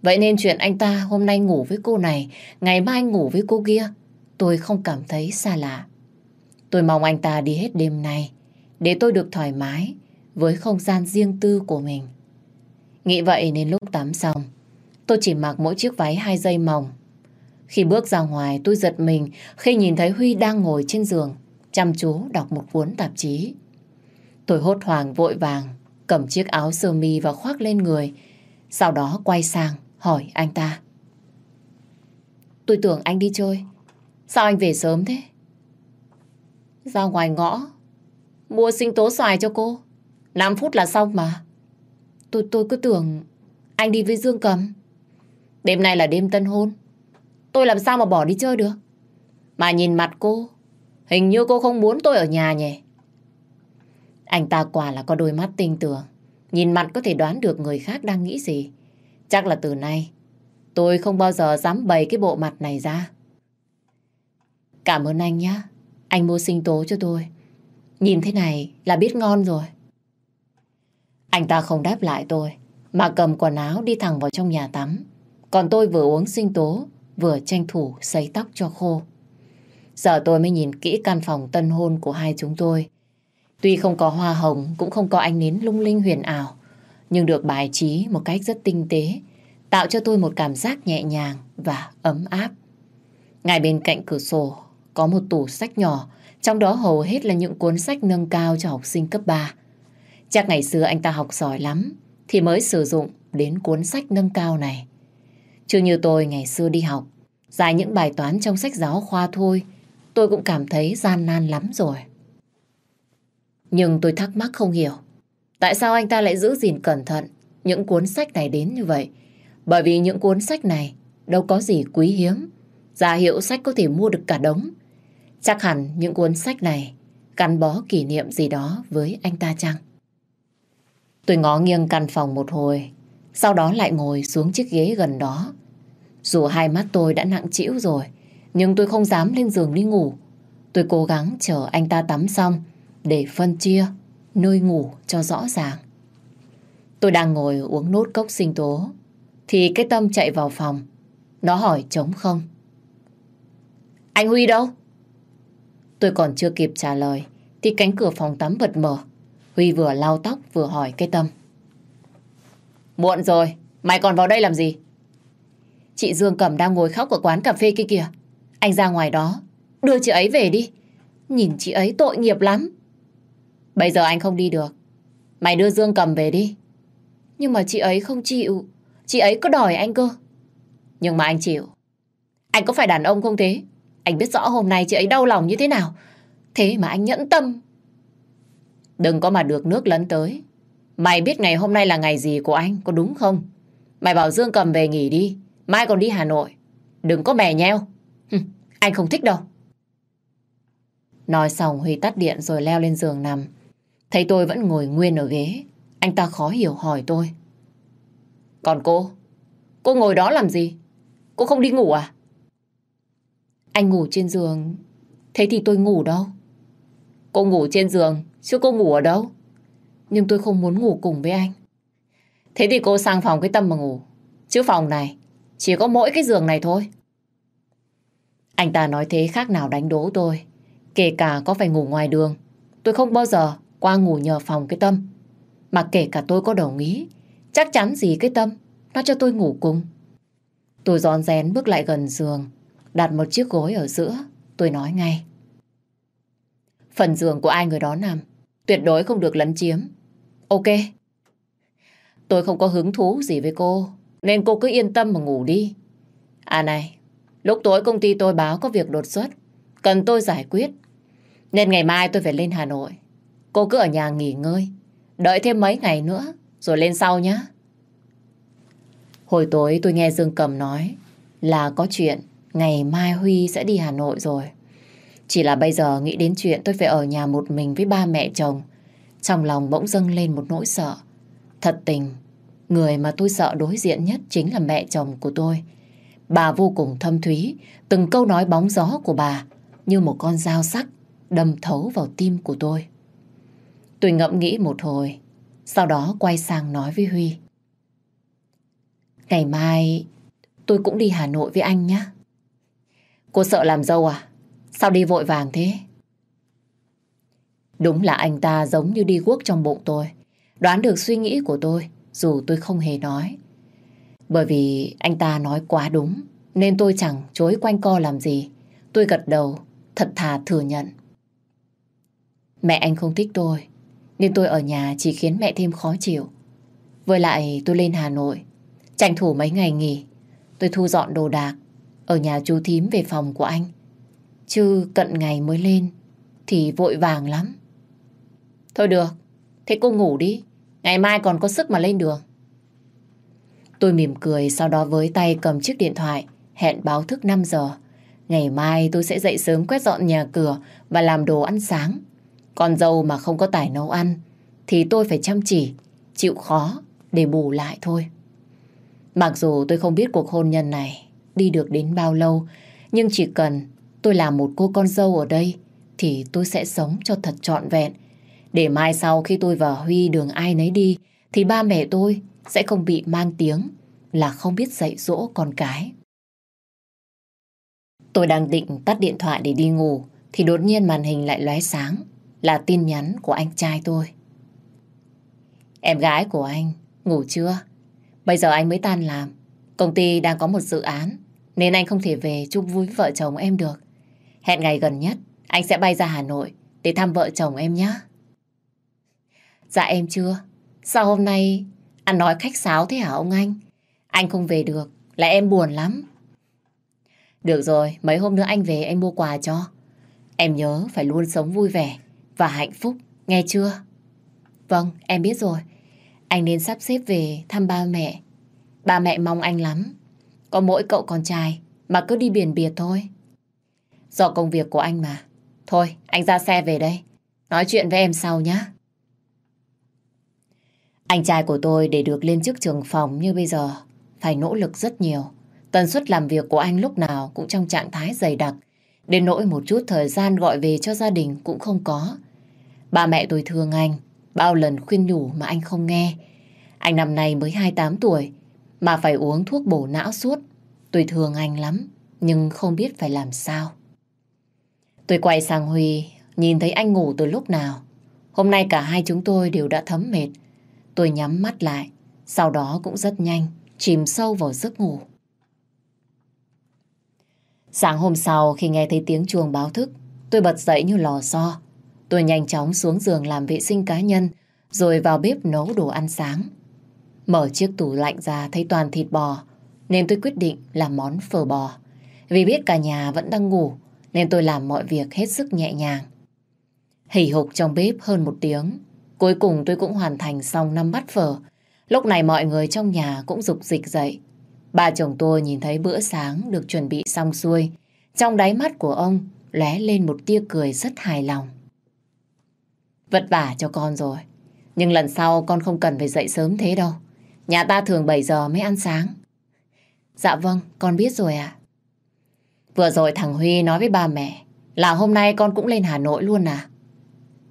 Vậy nên chuyện anh ta hôm nay ngủ với cô này, ngày mai ngủ với cô kia, tôi không cảm thấy xa lạ. Tôi mong anh ta đi hết đêm nay để tôi được thoải mái với không gian riêng tư của mình. Nghĩ vậy nên lúc tắm xong, tôi chỉ mặc mỗi chiếc váy hai dây mỏng. Khi bước ra ngoài tôi giật mình khi nhìn thấy Huy đang ngồi trên giường chăm chú đọc một cuốn tạp chí. Tôi hốt hoảng vội vàng, cầm chiếc áo sơ mi và khoác lên người, sau đó quay sang hỏi anh ta. Tôi tưởng anh đi chơi, sao anh về sớm thế? Ra ngoài ngõ, mua sinh tố xoài cho cô, 5 phút là xong mà. Tôi tôi cứ tưởng anh đi với Dương Cầm. Đêm nay là đêm tân hôn, tôi làm sao mà bỏ đi chơi được? Mà nhìn mặt cô, Hình như cô không muốn tôi ở nhà nhỉ? Anh ta quả là có đôi mắt tinh tường. Nhìn mặt có thể đoán được người khác đang nghĩ gì. Chắc là từ nay tôi không bao giờ dám bày cái bộ mặt này ra. Cảm ơn anh nhé. Anh mua sinh tố cho tôi. Nhìn thế này là biết ngon rồi. Anh ta không đáp lại tôi, mà cầm quần áo đi thẳng vào trong nhà tắm. Còn tôi vừa uống sinh tố, vừa tranh thủ sấy tóc cho khô. Giờ tôi mới nhìn kỹ căn phòng tân hôn của hai chúng tôi. Tuy không có hoa hồng, cũng không có ánh nến lung linh huyền ảo, nhưng được bài trí một cách rất tinh tế, tạo cho tôi một cảm giác nhẹ nhàng và ấm áp. Ngay bên cạnh cửa sổ có một tủ sách nhỏ, trong đó hầu hết là những cuốn sách nâng cao cho học sinh cấp 3. Chắc ngày xưa anh ta học giỏi lắm, thì mới sử dụng đến cuốn sách nâng cao này. Chứ như tôi ngày xưa đi học, giải những bài toán trong sách giáo khoa thôi, tôi cũng cảm thấy gian nan lắm rồi. Nhưng tôi thắc mắc không hiểu, tại sao anh ta lại giữ gìn cẩn thận những cuốn sách này đến như vậy? Bởi vì những cuốn sách này đâu có gì quý hiếm, Giả hiệu sách có thể mua được cả đống. Chắc hẳn những cuốn sách này gắn bó kỷ niệm gì đó với anh ta chăng? Tôi ngó nghiêng căn phòng một hồi, sau đó lại ngồi xuống chiếc ghế gần đó. Dù hai mắt tôi đã nặng trĩu rồi, nhưng tôi không dám lên giường đi ngủ. Tôi cố gắng chờ anh ta tắm xong để phân chia nơi ngủ cho rõ ràng. Tôi đang ngồi uống nốt cốc sinh tố thì cái tâm chạy vào phòng. Nó hỏi trống không. Anh Huy đâu? Tôi còn chưa kịp trả lời thì cánh cửa phòng tắm bật mở. Huy vừa lau tóc vừa hỏi cái tâm. Muộn rồi, mày còn vào đây làm gì? Chị Dương Cẩm đang ngồi khóc ở quán cà phê kia kìa. Anh ra ngoài đó, đưa chị ấy về đi. Nhìn chị ấy tội nghiệp lắm. Bây giờ anh không đi được. Mày đưa Dương Cầm về đi. Nhưng mà chị ấy không chịu. Chị ấy có đòi anh cơ. Nhưng mà anh chịu. Anh có phải đàn ông không thế? Anh biết rõ hôm nay chị ấy đau lòng như thế nào. Thế mà anh nhẫn tâm. Đừng có mà được nước lấn tới. Mày biết ngày hôm nay là ngày gì của anh, có đúng không? Mày bảo Dương cầm về nghỉ đi. Mai còn đi Hà Nội. Đừng có mè nheo. anh không thích đâu. Nói xong Huy tắt điện rồi leo lên giường nằm. Thấy tôi vẫn ngồi nguyên ở ghế. Anh ta khó hiểu hỏi tôi. Còn cô? Cô ngồi đó làm gì? Cô không đi ngủ à? Anh ngủ trên giường. Thế thì tôi ngủ đâu? Cô ngủ trên giường, chứ cô ngủ ở đâu? Nhưng tôi không muốn ngủ cùng với anh. Thế thì cô sang phòng cái tâm mà ngủ. Chứ phòng này, chỉ có mỗi cái giường này thôi. Anh ta nói thế khác nào đánh đố tôi. Kể cả có phải ngủ ngoài đường, tôi không bao giờ qua ngủ nhờ phòng cái tâm. Mà kể cả tôi có đồng ý, chắc chắn gì cái tâm, nó cho tôi ngủ cùng. Tôi giòn rén bước lại gần giường, đặt một chiếc gối ở giữa, tôi nói ngay. Phần giường của ai người đó nằm, tuyệt đối không được lấn chiếm. Ok. Tôi không có hứng thú gì với cô, nên cô cứ yên tâm mà ngủ đi. À này, lúc tối công ty tôi báo có việc đột xuất, cần tôi giải quyết. Nên ngày mai tôi phải lên Hà Nội. Cô cứ ở nhà nghỉ ngơi, đợi thêm mấy ngày nữa, rồi lên sau nhé. Hồi tối tôi nghe Dương Cầm nói là có chuyện ngày mai Huy sẽ đi Hà Nội rồi. Chỉ là bây giờ nghĩ đến chuyện tôi phải ở nhà một mình với ba mẹ chồng. Trong lòng bỗng dâng lên một nỗi sợ. Thật tình, người mà tôi sợ đối diện nhất chính là mẹ chồng của tôi. Bà vô cùng thâm thúy, từng câu nói bóng gió của bà như một con dao sắc đâm thấu vào tim của tôi. Tôi ngẫm nghĩ một hồi, sau đó quay sang nói với Huy. Ngày mai tôi cũng đi Hà Nội với anh nhé. Cô sợ làm dâu à? Sao đi vội vàng thế? Đúng là anh ta giống như đi guốc trong bụng tôi. Đoán được suy nghĩ của tôi, dù tôi không hề nói. Bởi vì anh ta nói quá đúng, nên tôi chẳng chối quanh co làm gì. Tôi gật đầu, thật thà thừa nhận. Mẹ anh không thích tôi, nên tôi ở nhà chỉ khiến mẹ thêm khó chịu. Với lại tôi lên Hà Nội, tranh thủ mấy ngày nghỉ, tôi thu dọn đồ đạc, ở nhà chú thím về phòng của anh. Chứ cận ngày mới lên Thì vội vàng lắm. Thôi được Thế cô ngủ đi Ngày mai còn có sức mà lên đường. Tôi mỉm cười Sau đó với tay cầm chiếc điện thoại Hẹn báo thức 5 giờ. Ngày mai tôi sẽ dậy sớm quét dọn nhà cửa Và làm đồ ăn sáng. Con dâu mà không có tài nấu ăn, Thì tôi phải chăm chỉ, Chịu khó để bù lại thôi Mặc dù tôi không biết cuộc hôn nhân này Đi được đến bao lâu, Nhưng chỉ cần tôi là một cô con dâu ở đây, thì tôi sẽ sống cho thật trọn vẹn. Để mai sau khi tôi và Huy đường ai nấy đi, thì ba mẹ tôi sẽ không bị mang tiếng là không biết dạy dỗ con cái. Tôi đang định tắt điện thoại để đi ngủ, thì đột nhiên màn hình lại lóe sáng là tin nhắn của anh trai tôi. Em gái của anh ngủ chưa? Bây giờ anh mới tan làm. Công ty đang có một dự án nên anh không thể về chúc vui vợ chồng em được. Hẹn ngày gần nhất anh sẽ bay ra Hà Nội để thăm vợ chồng em nhé. Dạ em chưa. Sao hôm nay anh nói khách sáo thế hả ông anh? Anh không về được là em buồn lắm. Được rồi, mấy hôm nữa anh về em mua quà cho. Em nhớ phải luôn sống vui vẻ và hạnh phúc, nghe chưa? Vâng, em biết rồi. Anh nên sắp xếp về thăm ba mẹ. Ba mẹ mong anh lắm. Có mỗi cậu con trai mà cứ đi biển biệt thôi. Do công việc của anh mà. Thôi, anh ra xe về đây. Nói chuyện với em sau nhé. Anh trai của tôi để được lên chức trưởng phòng như bây giờ phải nỗ lực rất nhiều. Tần suất làm việc của anh lúc nào cũng trong trạng thái dày đặc. Đến nỗi một chút thời gian gọi về cho gia đình cũng không có. Ba mẹ tôi thương anh, bao lần khuyên nhủ mà anh không nghe. Anh năm nay mới 28 tuổi, mà phải uống thuốc bổ não suốt. Tôi thương anh lắm, nhưng không biết phải làm sao. Tôi quay sang Huy, nhìn thấy anh ngủ từ lúc nào. Hôm nay cả hai chúng tôi đều đã thấm mệt. Tôi nhắm mắt lại, sau đó cũng rất nhanh, chìm sâu vào giấc ngủ. Sáng hôm sau khi nghe thấy tiếng chuông báo thức, tôi bật dậy như lò xo. Tôi nhanh chóng xuống giường làm vệ sinh cá nhân, rồi vào bếp nấu đồ ăn sáng. Mở chiếc tủ lạnh ra thấy toàn thịt bò, nên tôi quyết định làm món phở bò. Vì biết cả nhà vẫn đang ngủ, nên tôi làm mọi việc hết sức nhẹ nhàng. Hỉ hục trong bếp hơn một tiếng, cuối cùng tôi cũng hoàn thành xong năm bát phở. Lúc này mọi người trong nhà cũng dục dịch dậy. Ba chồng tôi nhìn thấy bữa sáng được chuẩn bị xong xuôi. Trong đáy mắt của ông lóe lên một tia cười rất hài lòng. Vất vả cho con rồi. Nhưng lần sau con không cần phải dậy sớm thế đâu. Nhà ta thường 7 giờ mới ăn sáng. Dạ vâng, con biết rồi ạ. Vừa rồi thằng Huy nói với ba mẹ là hôm nay con cũng lên Hà Nội luôn à?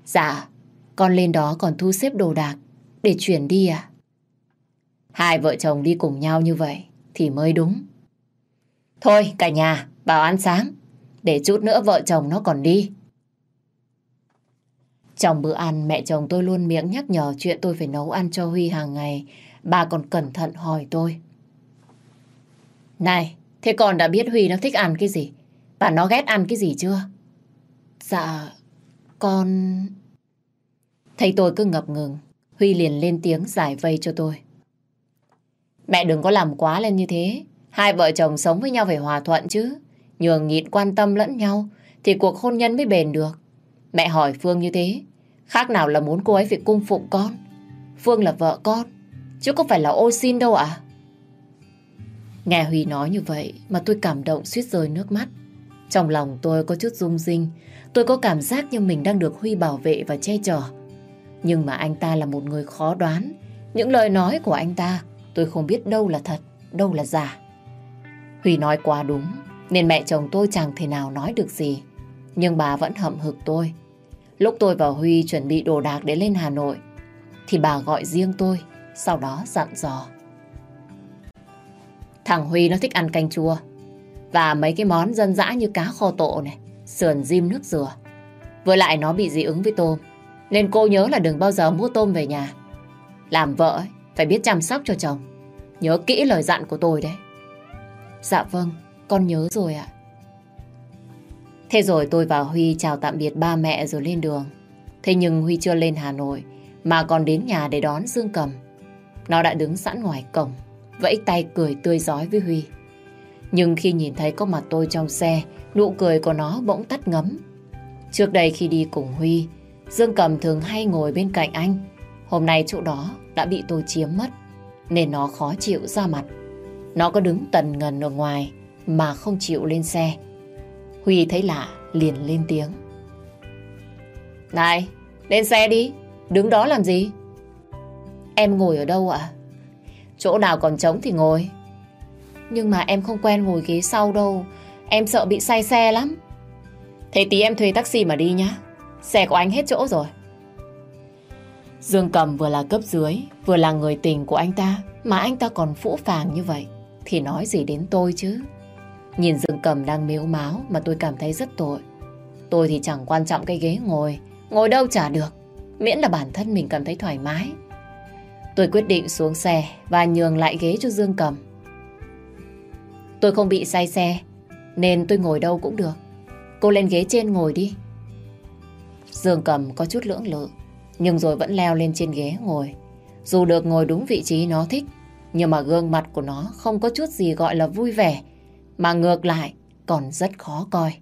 Dạ, con lên đó còn thu xếp đồ đạc để chuyển đi à? Hai vợ chồng đi cùng nhau như vậy thì mới đúng. Thôi cả nhà vào ăn sáng để chút nữa vợ chồng nó còn đi. Trong bữa ăn mẹ chồng tôi luôn miệng nhắc nhở chuyện tôi phải nấu ăn cho Huy hàng ngày. Bà còn cẩn thận hỏi tôi. Này, thế con đã biết Huy nó thích ăn cái gì? Và nó ghét ăn cái gì chưa? Dạ, con... Thấy tôi cứ ngập ngừng, Huy liền lên tiếng giải vây cho tôi. Mẹ đừng có làm quá lên như thế. Hai vợ chồng sống với nhau phải hòa thuận chứ. Nhường nhịn quan tâm lẫn nhau thì cuộc hôn nhân mới bền được. Mẹ hỏi Phương như thế, khác nào là muốn cô ấy phải cung phụng con. Phương là vợ con, chứ có phải là ô xin đâu ạ. À? Nghe Huy nói như vậy mà tôi cảm động suýt rơi nước mắt. Trong lòng tôi có chút rung rinh, tôi có cảm giác như mình đang được Huy bảo vệ và che chở. Nhưng mà anh ta là một người khó đoán. Những lời nói của anh ta tôi không biết đâu là thật, đâu là giả. Huy nói quá đúng, nên mẹ chồng tôi chẳng thể nào nói được gì. Nhưng bà vẫn hậm hực tôi. Lúc tôi và Huy chuẩn bị đồ đạc để lên Hà Nội, thì bà gọi riêng tôi, sau đó dặn dò. Thằng Huy nó thích ăn canh chua, và mấy cái món dân dã như cá kho tộ này, sườn rim nước dừa. Với lại nó bị dị ứng với tôm, nên cô nhớ là đừng bao giờ mua tôm về nhà. Làm vợ ấy, phải biết chăm sóc cho chồng. Nhớ kỹ lời dặn của tôi đấy. Dạ vâng, con nhớ rồi ạ. Thế rồi tôi và Huy chào tạm biệt ba mẹ rồi lên đường. Thế nhưng Huy chưa lên Hà Nội mà còn đến nhà để đón Dương Cầm. Nó đã đứng sẵn ngoài cổng, vẫy tay cười tươi giói với Huy. Nhưng khi nhìn thấy có mặt tôi trong xe, nụ cười của nó bỗng tắt ngấm. Trước đây khi đi cùng Huy, Dương Cầm thường hay ngồi bên cạnh anh. Hôm nay chỗ đó đã bị tôi chiếm mất, nên nó khó chịu ra mặt. Nó có đứng tần ngần ở ngoài mà không chịu lên xe. Huy thấy lạ, liền lên tiếng. Này, lên xe đi, đứng đó làm gì? Em ngồi ở đâu ạ? Chỗ nào còn trống thì ngồi. Nhưng mà em không quen ngồi ghế sau đâu, em sợ bị say xe lắm. Thế tí em thuê taxi mà đi nhá. Xe của anh hết chỗ rồi. Dương Cầm vừa là cấp dưới, vừa là người tình của anh ta, mà anh ta còn phũ phàng như vậy, thì nói gì đến tôi chứ? Nhìn Dương Cầm đang mếu máu mà tôi cảm thấy rất tội. Tôi thì chẳng quan trọng cái ghế ngồi, ngồi đâu chả được, miễn là bản thân mình cảm thấy thoải mái. Tôi quyết định xuống xe và nhường lại ghế cho Dương Cầm. Tôi không bị say xe, nên tôi ngồi đâu cũng được. Cô lên ghế trên ngồi đi. Dương Cầm có chút lưỡng lự, nhưng rồi vẫn leo lên trên ghế ngồi. Dù được ngồi đúng vị trí nó thích, nhưng mà gương mặt của nó không có chút gì gọi là vui vẻ, mà ngược lại còn rất khó coi.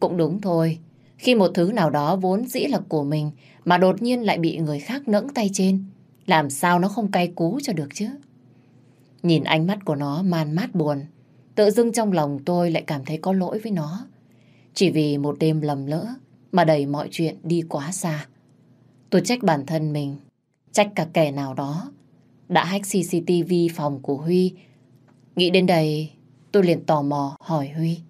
Cũng đúng thôi, khi một thứ nào đó vốn dĩ là của mình mà đột nhiên lại bị người khác nẫng tay trên, làm sao nó không cay cú cho được chứ? Nhìn ánh mắt của nó man mát buồn, tự dưng trong lòng tôi lại cảm thấy có lỗi với nó. Chỉ vì một đêm lầm lỡ mà đẩy mọi chuyện đi quá xa. Tôi trách bản thân mình, trách cả kẻ nào đó đã hack CCTV phòng của Huy. Nghĩ đến đây, tôi liền tò mò hỏi Huy.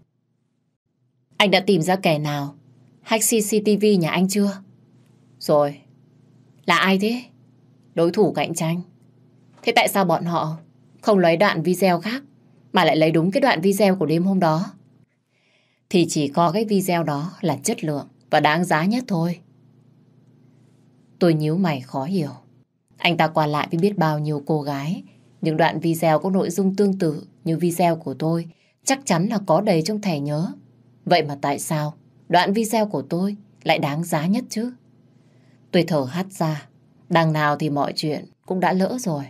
Anh đã tìm ra kẻ nào hack CCTV nhà anh chưa? Rồi. Là ai thế? Đối thủ cạnh tranh. Thế tại sao bọn họ không lấy đoạn video khác mà lại lấy đúng cái đoạn video của đêm hôm đó? Thì chỉ có cái video đó là chất lượng và đáng giá nhất thôi. Tôi nhíu mày khó hiểu. Anh ta qua lại với biết bao nhiêu cô gái. Những đoạn video có nội dung tương tự như video của tôi, chắc chắn là có đầy trong thẻ nhớ. Vậy mà tại sao đoạn video của tôi lại đáng giá nhất chứ? Tôi thở hắt ra. Đằng nào thì mọi chuyện cũng đã lỡ rồi.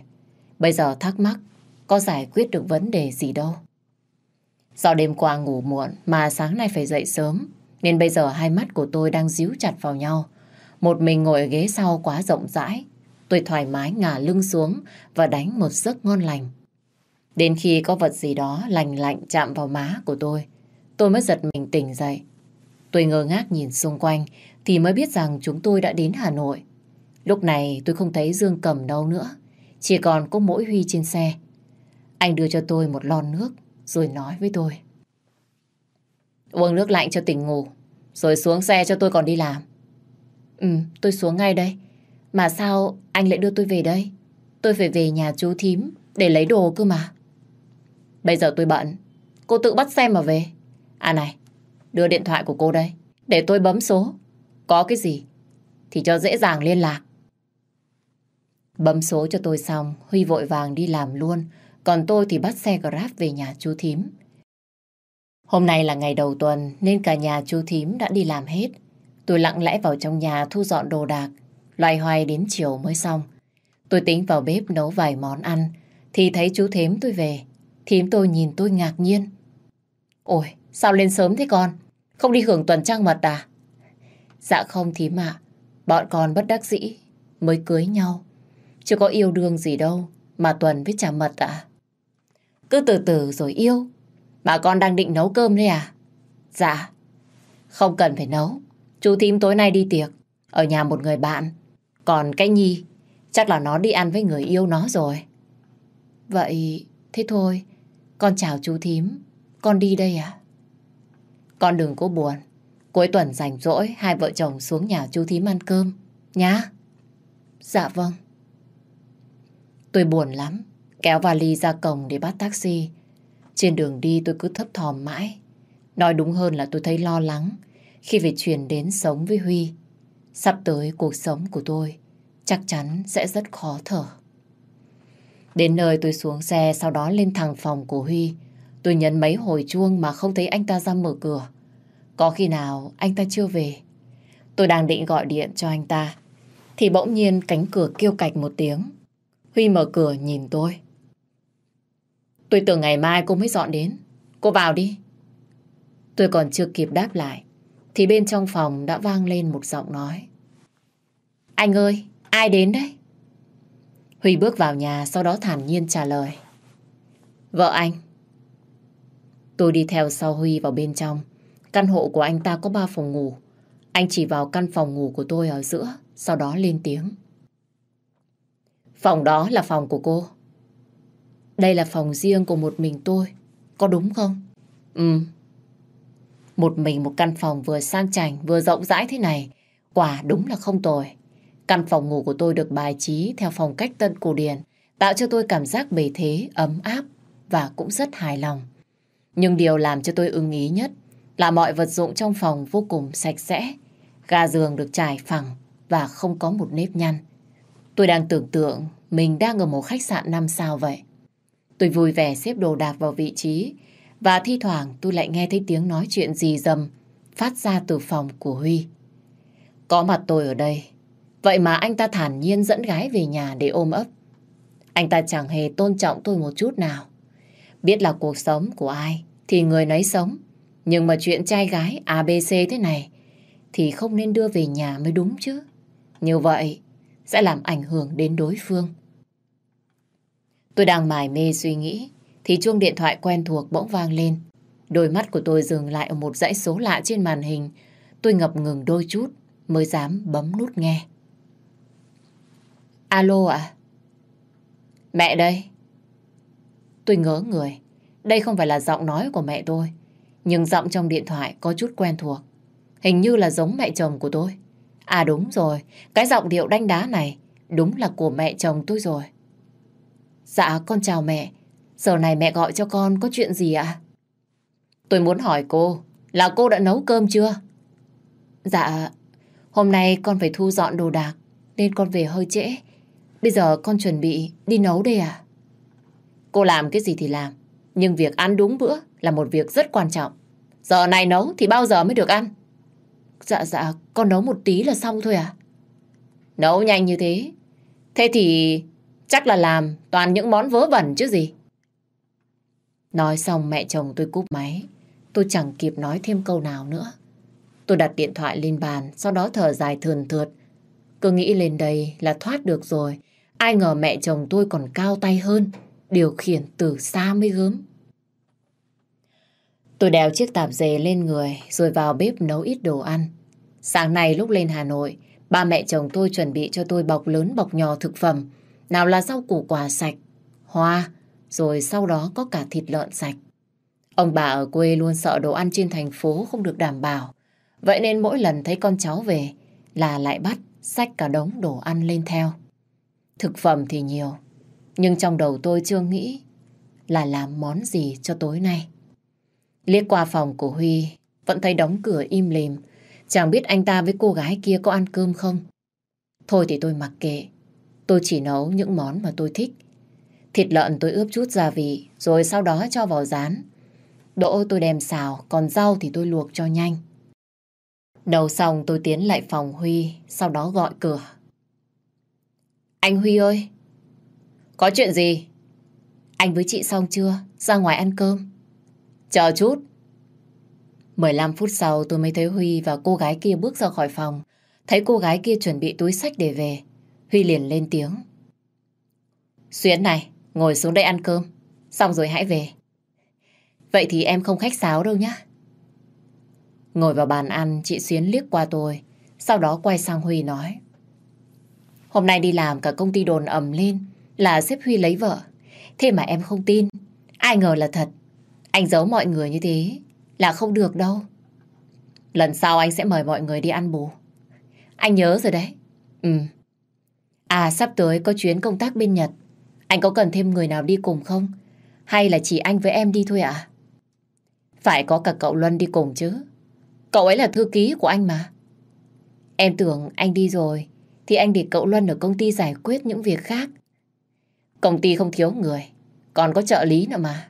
Bây giờ thắc mắc, có giải quyết được vấn đề gì đâu. Do đêm qua ngủ muộn mà sáng nay phải dậy sớm, nên bây giờ hai mắt của tôi đang díu chặt vào nhau. Một mình ngồi ở ghế sau quá rộng rãi. Tôi thoải mái ngả lưng xuống và đánh một giấc ngon lành. Đến khi có vật gì đó lành lạnh chạm vào má của tôi, tôi mới giật mình tỉnh dậy. Tôi ngơ ngác nhìn xung quanh thì mới biết rằng chúng tôi đã đến Hà Nội. Lúc này tôi không thấy Dương cầm đâu nữa, chỉ còn có mỗi Huy trên xe. Anh đưa cho tôi một lon nước rồi nói với tôi. Uống nước lạnh cho tỉnh ngủ, rồi xuống xe cho tôi còn đi làm. Ừ, tôi xuống ngay đây. Mà sao anh lại đưa tôi về đây? Tôi phải về nhà chú thím để lấy đồ cơ mà. Bây giờ tôi bận. Cô tự bắt xe mà về. À này, đưa điện thoại của cô đây. Để tôi bấm số. Có cái gì thì cho dễ dàng liên lạc. Bấm số cho tôi xong, Huy vội vàng đi làm luôn. Còn tôi thì bắt xe Grab về nhà chú thím. Hôm nay là ngày đầu tuần nên cả nhà chú thím đã đi làm hết. Tôi lặng lẽ vào trong nhà thu dọn đồ đạc, loay hoay đến chiều mới xong. Tôi tính vào bếp nấu vài món ăn, thì thấy chú thím tôi về. Thím tôi nhìn tôi ngạc nhiên. Ôi, sao lên sớm thế con? Không đi hưởng tuần trăng mật à? Dạ không thím ạ, bọn con bất đắc dĩ mới cưới nhau. Chưa có yêu đương gì đâu mà tuần với trà mật ạ. Cứ từ từ rồi yêu. Bà con đang định nấu cơm đấy à? Dạ. Không cần phải nấu. Chú thím tối nay đi tiệc. Ở nhà một người bạn. Còn cái Nhi, chắc là nó đi ăn với người yêu nó rồi. Vậy, thế thôi. Con chào chú thím. Con đi đây à? Con đừng có buồn. Cuối tuần rảnh rỗi, hai vợ chồng xuống nhà chú thím ăn cơm. Nhá. Dạ vâng. Tôi buồn lắm. Kéo vali ra cổng để bắt taxi. Trên đường đi tôi cứ thấp thòm mãi. Nói đúng hơn là tôi thấy lo lắng khi phải chuyển đến sống với Huy. Sắp tới cuộc sống của tôi chắc chắn sẽ rất khó thở. Đến nơi tôi xuống xe sau đó lên thẳng phòng của Huy. Tôi nhấn mấy hồi chuông mà không thấy anh ta ra mở cửa. Có khi nào anh ta chưa về? Tôi đang định gọi điện cho anh ta. Thì bỗng nhiên cánh cửa kêu cạch một tiếng. Huy mở cửa nhìn tôi. Tôi tưởng ngày mai cô mới dọn đến. Cô vào đi. Tôi còn chưa kịp đáp lại. Thì bên trong phòng đã vang lên một giọng nói. Anh ơi, ai đến đấy? Huy bước vào nhà sau đó thản nhiên trả lời. Vợ anh. Tôi đi theo sau Huy vào bên trong. Căn hộ của anh ta có ba phòng ngủ. Anh chỉ vào căn phòng ngủ của tôi ở giữa, sau đó lên tiếng. Phòng đó là phòng của cô. Đây là phòng riêng của một mình tôi. Có đúng không? Ừ. Một mình một căn phòng vừa sang chảnh vừa rộng rãi thế này, quả đúng là không tồi. Căn phòng ngủ của tôi được bài trí theo phong cách tân cổ điển, tạo cho tôi cảm giác bề thế, ấm áp và cũng rất hài lòng. Nhưng điều làm cho tôi ưng ý nhất là mọi vật dụng trong phòng vô cùng sạch sẽ. Ga giường được trải phẳng và không có một nếp nhăn. Tôi đang tưởng tượng mình đang ở một khách sạn 5 sao vậy. Tôi vui vẻ xếp đồ đạc vào vị trí và thi thoảng tôi lại nghe thấy tiếng nói chuyện gì dầm phát ra từ phòng của Huy. Có mặt tôi ở đây, vậy mà anh ta thản nhiên dẫn gái về nhà để ôm ấp. Anh ta chẳng hề tôn trọng tôi một chút nào. Biết là cuộc sống của ai thì người nấy sống. Nhưng mà chuyện trai gái ABC thế này thì không nên đưa về nhà mới đúng chứ. Như vậy sẽ làm ảnh hưởng đến đối phương. Tôi đang mải mê suy nghĩ thì chuông điện thoại quen thuộc bỗng vang lên. Đôi mắt của tôi dừng lại ở một dãy số lạ trên màn hình. Tôi ngập ngừng đôi chút mới dám bấm nút nghe. Alo ạ? Mẹ đây. Tôi ngỡ người. Đây không phải là giọng nói của mẹ tôi. Nhưng giọng trong điện thoại có chút quen thuộc. Hình như là giống mẹ chồng của tôi. À đúng rồi, cái giọng điệu đanh đá này đúng là của mẹ chồng tôi rồi. Dạ, con chào mẹ. Giờ này mẹ gọi cho con có chuyện gì ạ? Tôi muốn hỏi cô, là cô đã nấu cơm chưa? Dạ, hôm nay con phải thu dọn đồ đạc, nên con về hơi trễ. Bây giờ con chuẩn bị đi nấu đây à? Cô làm cái gì thì làm, nhưng việc ăn đúng bữa là một việc rất quan trọng. Giờ này nấu thì bao giờ mới được ăn? Dạ dạ, con nấu một tí là xong thôi à? Nấu nhanh như thế. Thế thì chắc là làm toàn những món vớ vẩn chứ gì. Nói xong mẹ chồng tôi cúp máy. Tôi chẳng kịp nói thêm câu nào nữa. Tôi đặt điện thoại lên bàn, sau đó thở dài thườn thượt. Cứ nghĩ lên đây là thoát được rồi. Ai ngờ mẹ chồng tôi còn cao tay hơn, điều khiển từ xa mới gớm. Tôi đeo chiếc tạp dề lên người rồi vào bếp nấu ít đồ ăn. Sáng nay lúc lên Hà Nội, ba mẹ chồng tôi chuẩn bị cho tôi bọc lớn bọc nhỏ thực phẩm. Nào là rau củ quả sạch, hoa, rồi sau đó có cả thịt lợn sạch. Ông bà ở quê luôn sợ đồ ăn trên thành phố không được đảm bảo. Vậy nên mỗi lần thấy con cháu về là lại bắt xách cả đống đồ ăn lên theo. Thực phẩm thì nhiều, nhưng trong đầu tôi chưa nghĩ là làm món gì cho tối nay. Liếc qua phòng của Huy, vẫn thấy đóng cửa im lìm. Chẳng biết anh ta với cô gái kia có ăn cơm không. Thôi thì tôi mặc kệ. Tôi chỉ nấu những món mà tôi thích. Thịt lợn tôi ướp chút gia vị, rồi sau đó cho vào rán. Đỗ tôi đem xào, còn rau thì tôi luộc cho nhanh. Nấu xong tôi tiến lại phòng Huy, sau đó gọi cửa. Anh Huy ơi! Có chuyện gì? Anh với chị xong chưa? Ra ngoài ăn cơm. Chờ chút. 15 phút sau tôi mới thấy Huy và cô gái kia bước ra khỏi phòng. Thấy cô gái kia chuẩn bị túi sách để về. Huy liền lên tiếng. Xuyến này, ngồi xuống đây ăn cơm. Xong rồi hãy về. Vậy thì em không khách sáo đâu nhá. Ngồi vào bàn ăn, chị Xuyến liếc qua tôi. Sau đó quay sang Huy nói. Hôm nay đi làm cả công ty đồn ầm lên, là sếp Huy lấy vợ. Thế mà em không tin. Ai ngờ là thật. Anh giấu mọi người như thế là không được đâu. Lần sau anh sẽ mời mọi người đi ăn bù. Anh nhớ rồi đấy. Ừ. À sắp tới có chuyến công tác bên Nhật. Anh có cần thêm người nào đi cùng không? Hay là chỉ anh với em đi thôi ạ? À? Phải có cả cậu Luân đi cùng chứ. Cậu ấy là thư ký của anh mà. Em tưởng anh đi rồi thì anh để cậu Luân ở công ty giải quyết những việc khác. Công ty không thiếu người, còn có trợ lý nữa mà.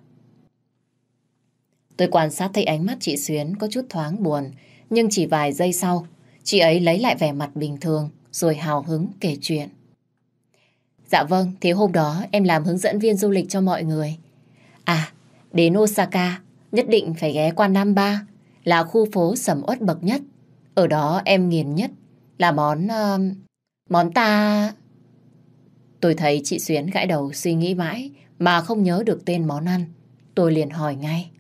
Tôi quan sát thấy ánh mắt chị Xuyến có chút thoáng buồn, nhưng chỉ vài giây sau, chị ấy lấy lại vẻ mặt bình thường, rồi hào hứng kể chuyện. Dạ vâng, thế hôm đó em làm hướng dẫn viên du lịch cho mọi người. À, đến Osaka, nhất định phải ghé qua Nam Ba, là khu phố sầm uất bậc nhất. Ở đó em nghiền nhất là món... Uh, món ta... Tôi thấy chị Xuyến gãi đầu suy nghĩ mãi mà không nhớ được tên món ăn. Tôi liền hỏi ngay.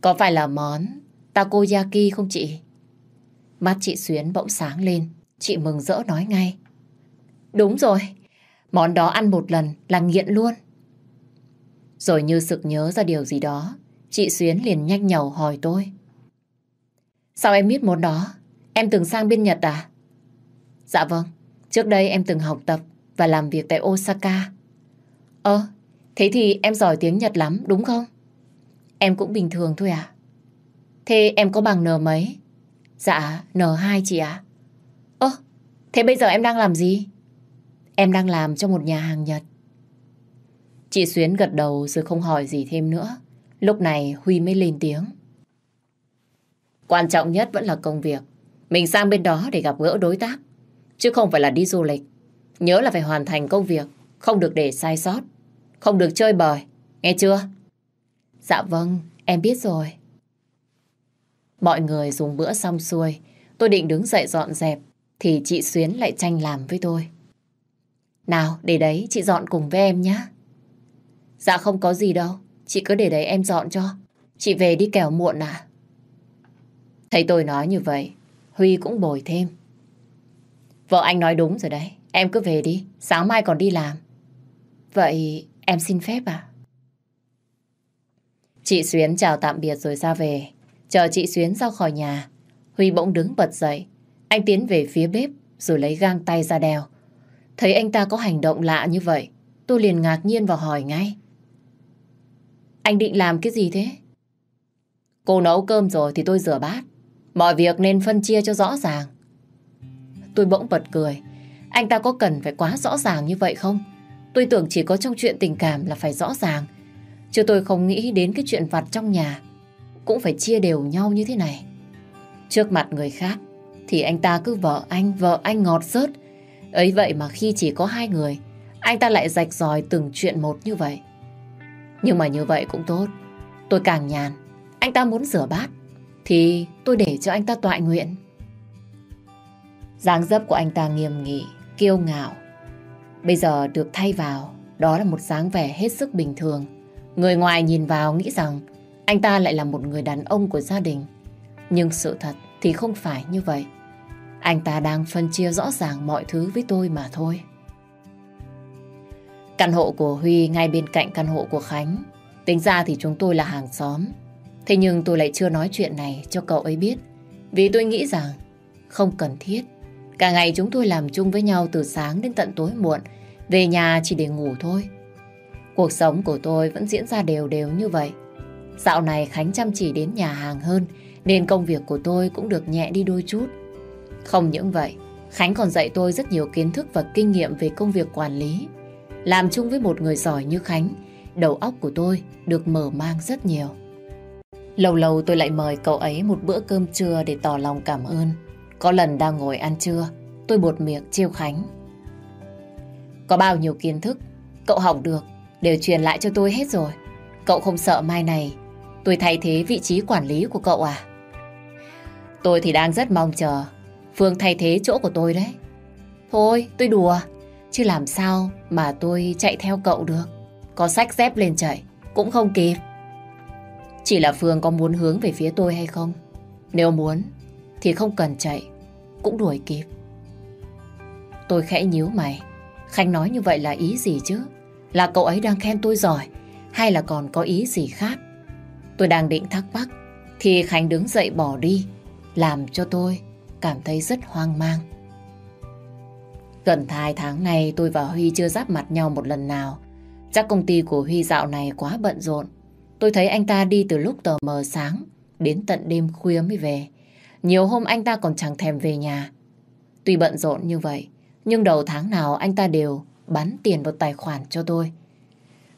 Có phải là món takoyaki không chị? Mắt chị Xuyến bỗng sáng lên. Chị mừng rỡ nói ngay. Đúng rồi. Món đó ăn một lần là nghiện luôn. Rồi như sực nhớ ra điều gì đó. Chị Xuyến liền nhanh nhầu hỏi tôi. Sao em biết món đó? Em từng sang bên Nhật à? Dạ vâng, trước đây em từng học tập và làm việc tại Osaka. Ơ, thế thì em giỏi tiếng Nhật lắm, đúng không? Em cũng bình thường thôi à? Thế em có bằng N mấy? Dạ, N2 chị ạ. Ơ, thế bây giờ em đang làm gì? Em đang làm trong một nhà hàng Nhật. Chị Xuyến gật đầu rồi không hỏi gì thêm nữa. Lúc này Huy mới lên tiếng. Quan trọng nhất vẫn là công việc. Mình sang bên đó để gặp gỡ đối tác. Chứ không phải là đi du lịch. Nhớ là phải hoàn thành công việc. Không được để sai sót. Không được chơi bời. Nghe chưa? Dạ vâng, em biết rồi. Mọi người dùng bữa xong xuôi. Tôi định đứng dậy dọn dẹp. Thì chị Xuyến lại tranh làm với tôi. Nào, để đấy chị dọn cùng với em nhé. Dạ không có gì đâu. Chị cứ để đấy em dọn cho. Chị về đi kẻo muộn à? Thấy tôi nói như vậy, Huy cũng bồi thêm. Vợ anh nói đúng rồi đấy. Em cứ về đi. Sáng mai còn đi làm. Vậy em xin phép à? Chị Xuyến chào tạm biệt rồi ra về. Chờ chị Xuyến ra khỏi nhà. Huy bỗng đứng bật dậy. Anh tiến về phía bếp rồi lấy gang tay ra đeo. Thấy anh ta có hành động lạ như vậy, tôi liền ngạc nhiên và hỏi ngay. Anh định làm cái gì thế? Cô nấu cơm rồi thì tôi rửa bát. Mọi việc nên phân chia cho rõ ràng. Tôi bỗng bật cười. Anh ta có cần phải quá rõ ràng như vậy không? Tôi tưởng chỉ có trong chuyện tình cảm là phải rõ ràng. Chứ tôi không nghĩ đến cái chuyện vặt trong nhà. Cũng phải chia đều nhau như thế này. Trước mặt người khác thì anh ta cứ vợ anh, vợ anh ngọt rớt. Ấy vậy mà khi chỉ có hai người, anh ta lại rạch ròi từng chuyện một như vậy. Nhưng mà như vậy cũng tốt. Tôi càng nhàn. Anh ta muốn rửa bát. Thì tôi để cho anh ta tọa nguyện dáng dấp của anh ta nghiêm nghị, kiêu ngạo. Bây giờ được thay vào, đó là một dáng vẻ hết sức bình thường. Người ngoài nhìn vào nghĩ rằng anh ta lại là một người đàn ông của gia đình. Nhưng sự thật thì không phải như vậy. Anh ta đang phân chia rõ ràng mọi thứ với tôi mà thôi. Căn hộ của Huy ngay bên cạnh căn hộ của Khánh. Tính ra thì chúng tôi là hàng xóm. Thế nhưng tôi lại chưa nói chuyện này cho cậu ấy biết. Vì tôi nghĩ rằng không cần thiết. Cả ngày chúng tôi làm chung với nhau từ sáng đến tận tối muộn. Về nhà chỉ để ngủ thôi. Cuộc sống của tôi vẫn diễn ra đều đều như vậy. Dạo này Khánh chăm chỉ đến nhà hàng hơn nên công việc của tôi cũng được nhẹ đi đôi chút. Không những vậy, Khánh còn dạy tôi rất nhiều kiến thức và kinh nghiệm về công việc quản lý. Làm chung với một người giỏi như Khánh, đầu óc của tôi được mở mang rất nhiều. Lâu lâu tôi lại mời cậu ấy một bữa cơm trưa để tỏ lòng cảm ơn. Có lần đang ngồi ăn trưa, tôi bột miệng trêu Khánh. Có bao nhiêu kiến thức, cậu học được, đều truyền lại cho tôi hết rồi. Cậu không sợ mai này tôi thay thế vị trí quản lý của cậu à? Tôi thì đang rất mong chờ Phương thay thế chỗ của tôi đấy. Thôi, tôi đùa. Chứ làm sao mà tôi chạy theo cậu được. Có sách dép lên chạy, cũng không kịp. Chỉ là Phương có muốn hướng về phía tôi hay không? Nếu muốn, thì không cần chạy, cũng đuổi kịp. Tôi khẽ nhíu mày. Khánh nói như vậy là ý gì chứ? Là cậu ấy đang khen tôi giỏi, hay là còn có ý gì khác? Tôi đang định thắc mắc, thì Khánh đứng dậy bỏ đi, làm cho tôi cảm thấy rất hoang mang. Gần hai tháng nay tôi và Huy chưa giáp mặt nhau một lần nào. Chắc công ty của Huy dạo này quá bận rộn. Tôi thấy anh ta đi từ lúc tờ mờ sáng đến tận đêm khuya mới về. Nhiều hôm anh ta còn chẳng thèm về nhà. Tuy bận rộn như vậy, nhưng đầu tháng nào anh ta đều bắn tiền vào tài khoản cho tôi.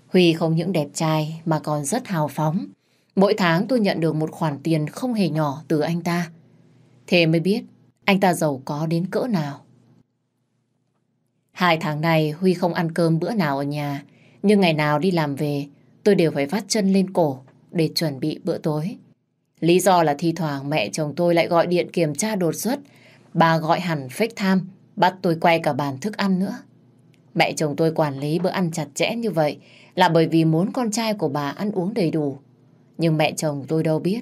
Huy không những đẹp trai mà còn rất hào phóng. Mỗi tháng tôi nhận được một khoản tiền không hề nhỏ từ anh ta. Thế mới biết anh ta giàu có đến cỡ nào. Hai tháng này Huy không ăn cơm bữa nào ở nhà, nhưng ngày nào đi làm về, tôi đều phải vắt chân lên cổ để chuẩn bị bữa tối. Lý do là thi thoảng mẹ chồng tôi lại gọi điện kiểm tra đột xuất, bà gọi hẳn fake time, bắt tôi quay cả bàn thức ăn nữa. Mẹ chồng tôi quản lý bữa ăn chặt chẽ như vậy là bởi vì muốn con trai của bà ăn uống đầy đủ. Nhưng mẹ chồng tôi đâu biết,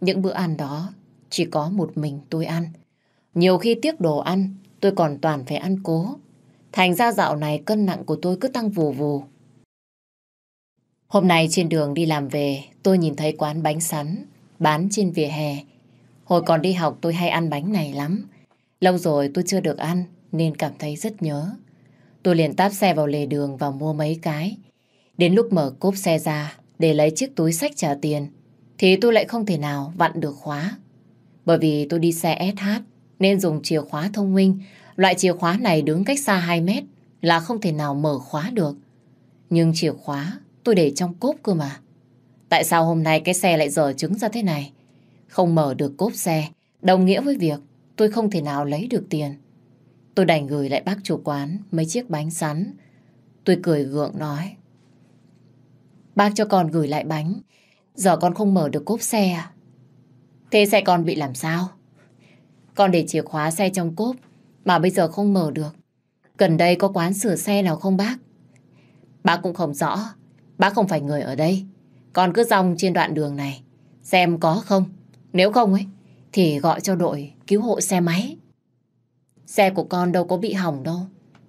những bữa ăn đó chỉ có một mình tôi ăn. Nhiều khi tiếc đồ ăn, tôi còn toàn phải ăn cố. Thành ra dạo này cân nặng của tôi cứ tăng vù vù. Hôm nay trên đường đi làm về, tôi nhìn thấy quán bánh sắn bán trên vỉa hè. Hồi còn đi học tôi hay ăn bánh này lắm. Lâu rồi tôi chưa được ăn, nên cảm thấy rất nhớ. Tôi liền táp xe vào lề đường và mua mấy cái. Đến lúc mở cốp xe ra, để lấy chiếc túi sách trả tiền, thì tôi lại không thể nào vặn được khóa. Bởi vì tôi đi xe SH nên dùng chìa khóa thông minh. Loại chìa khóa này đứng cách xa 2 mét là không thể nào mở khóa được. Nhưng chìa khóa tôi để trong cốp cơ mà. Tại sao hôm nay cái xe lại dở trứng ra thế này? Không mở được cốp xe, đồng nghĩa với việc tôi không thể nào lấy được tiền. Tôi đành gửi lại bác chủ quán mấy chiếc bánh sắn. Tôi cười gượng nói. Bác cho con gửi lại bánh. Giờ con không mở được cốp xe à? Thế xe con bị làm sao? Con để chìa khóa xe trong cốp mà bây giờ không mở được. Gần đây có quán sửa xe nào không bác? Bác cũng không rõ. Bác không phải người ở đây. Con cứ rong trên đoạn đường này. Xem có không. Nếu không ấy, thì gọi cho đội cứu hộ xe máy. Xe của con đâu có bị hỏng đâu.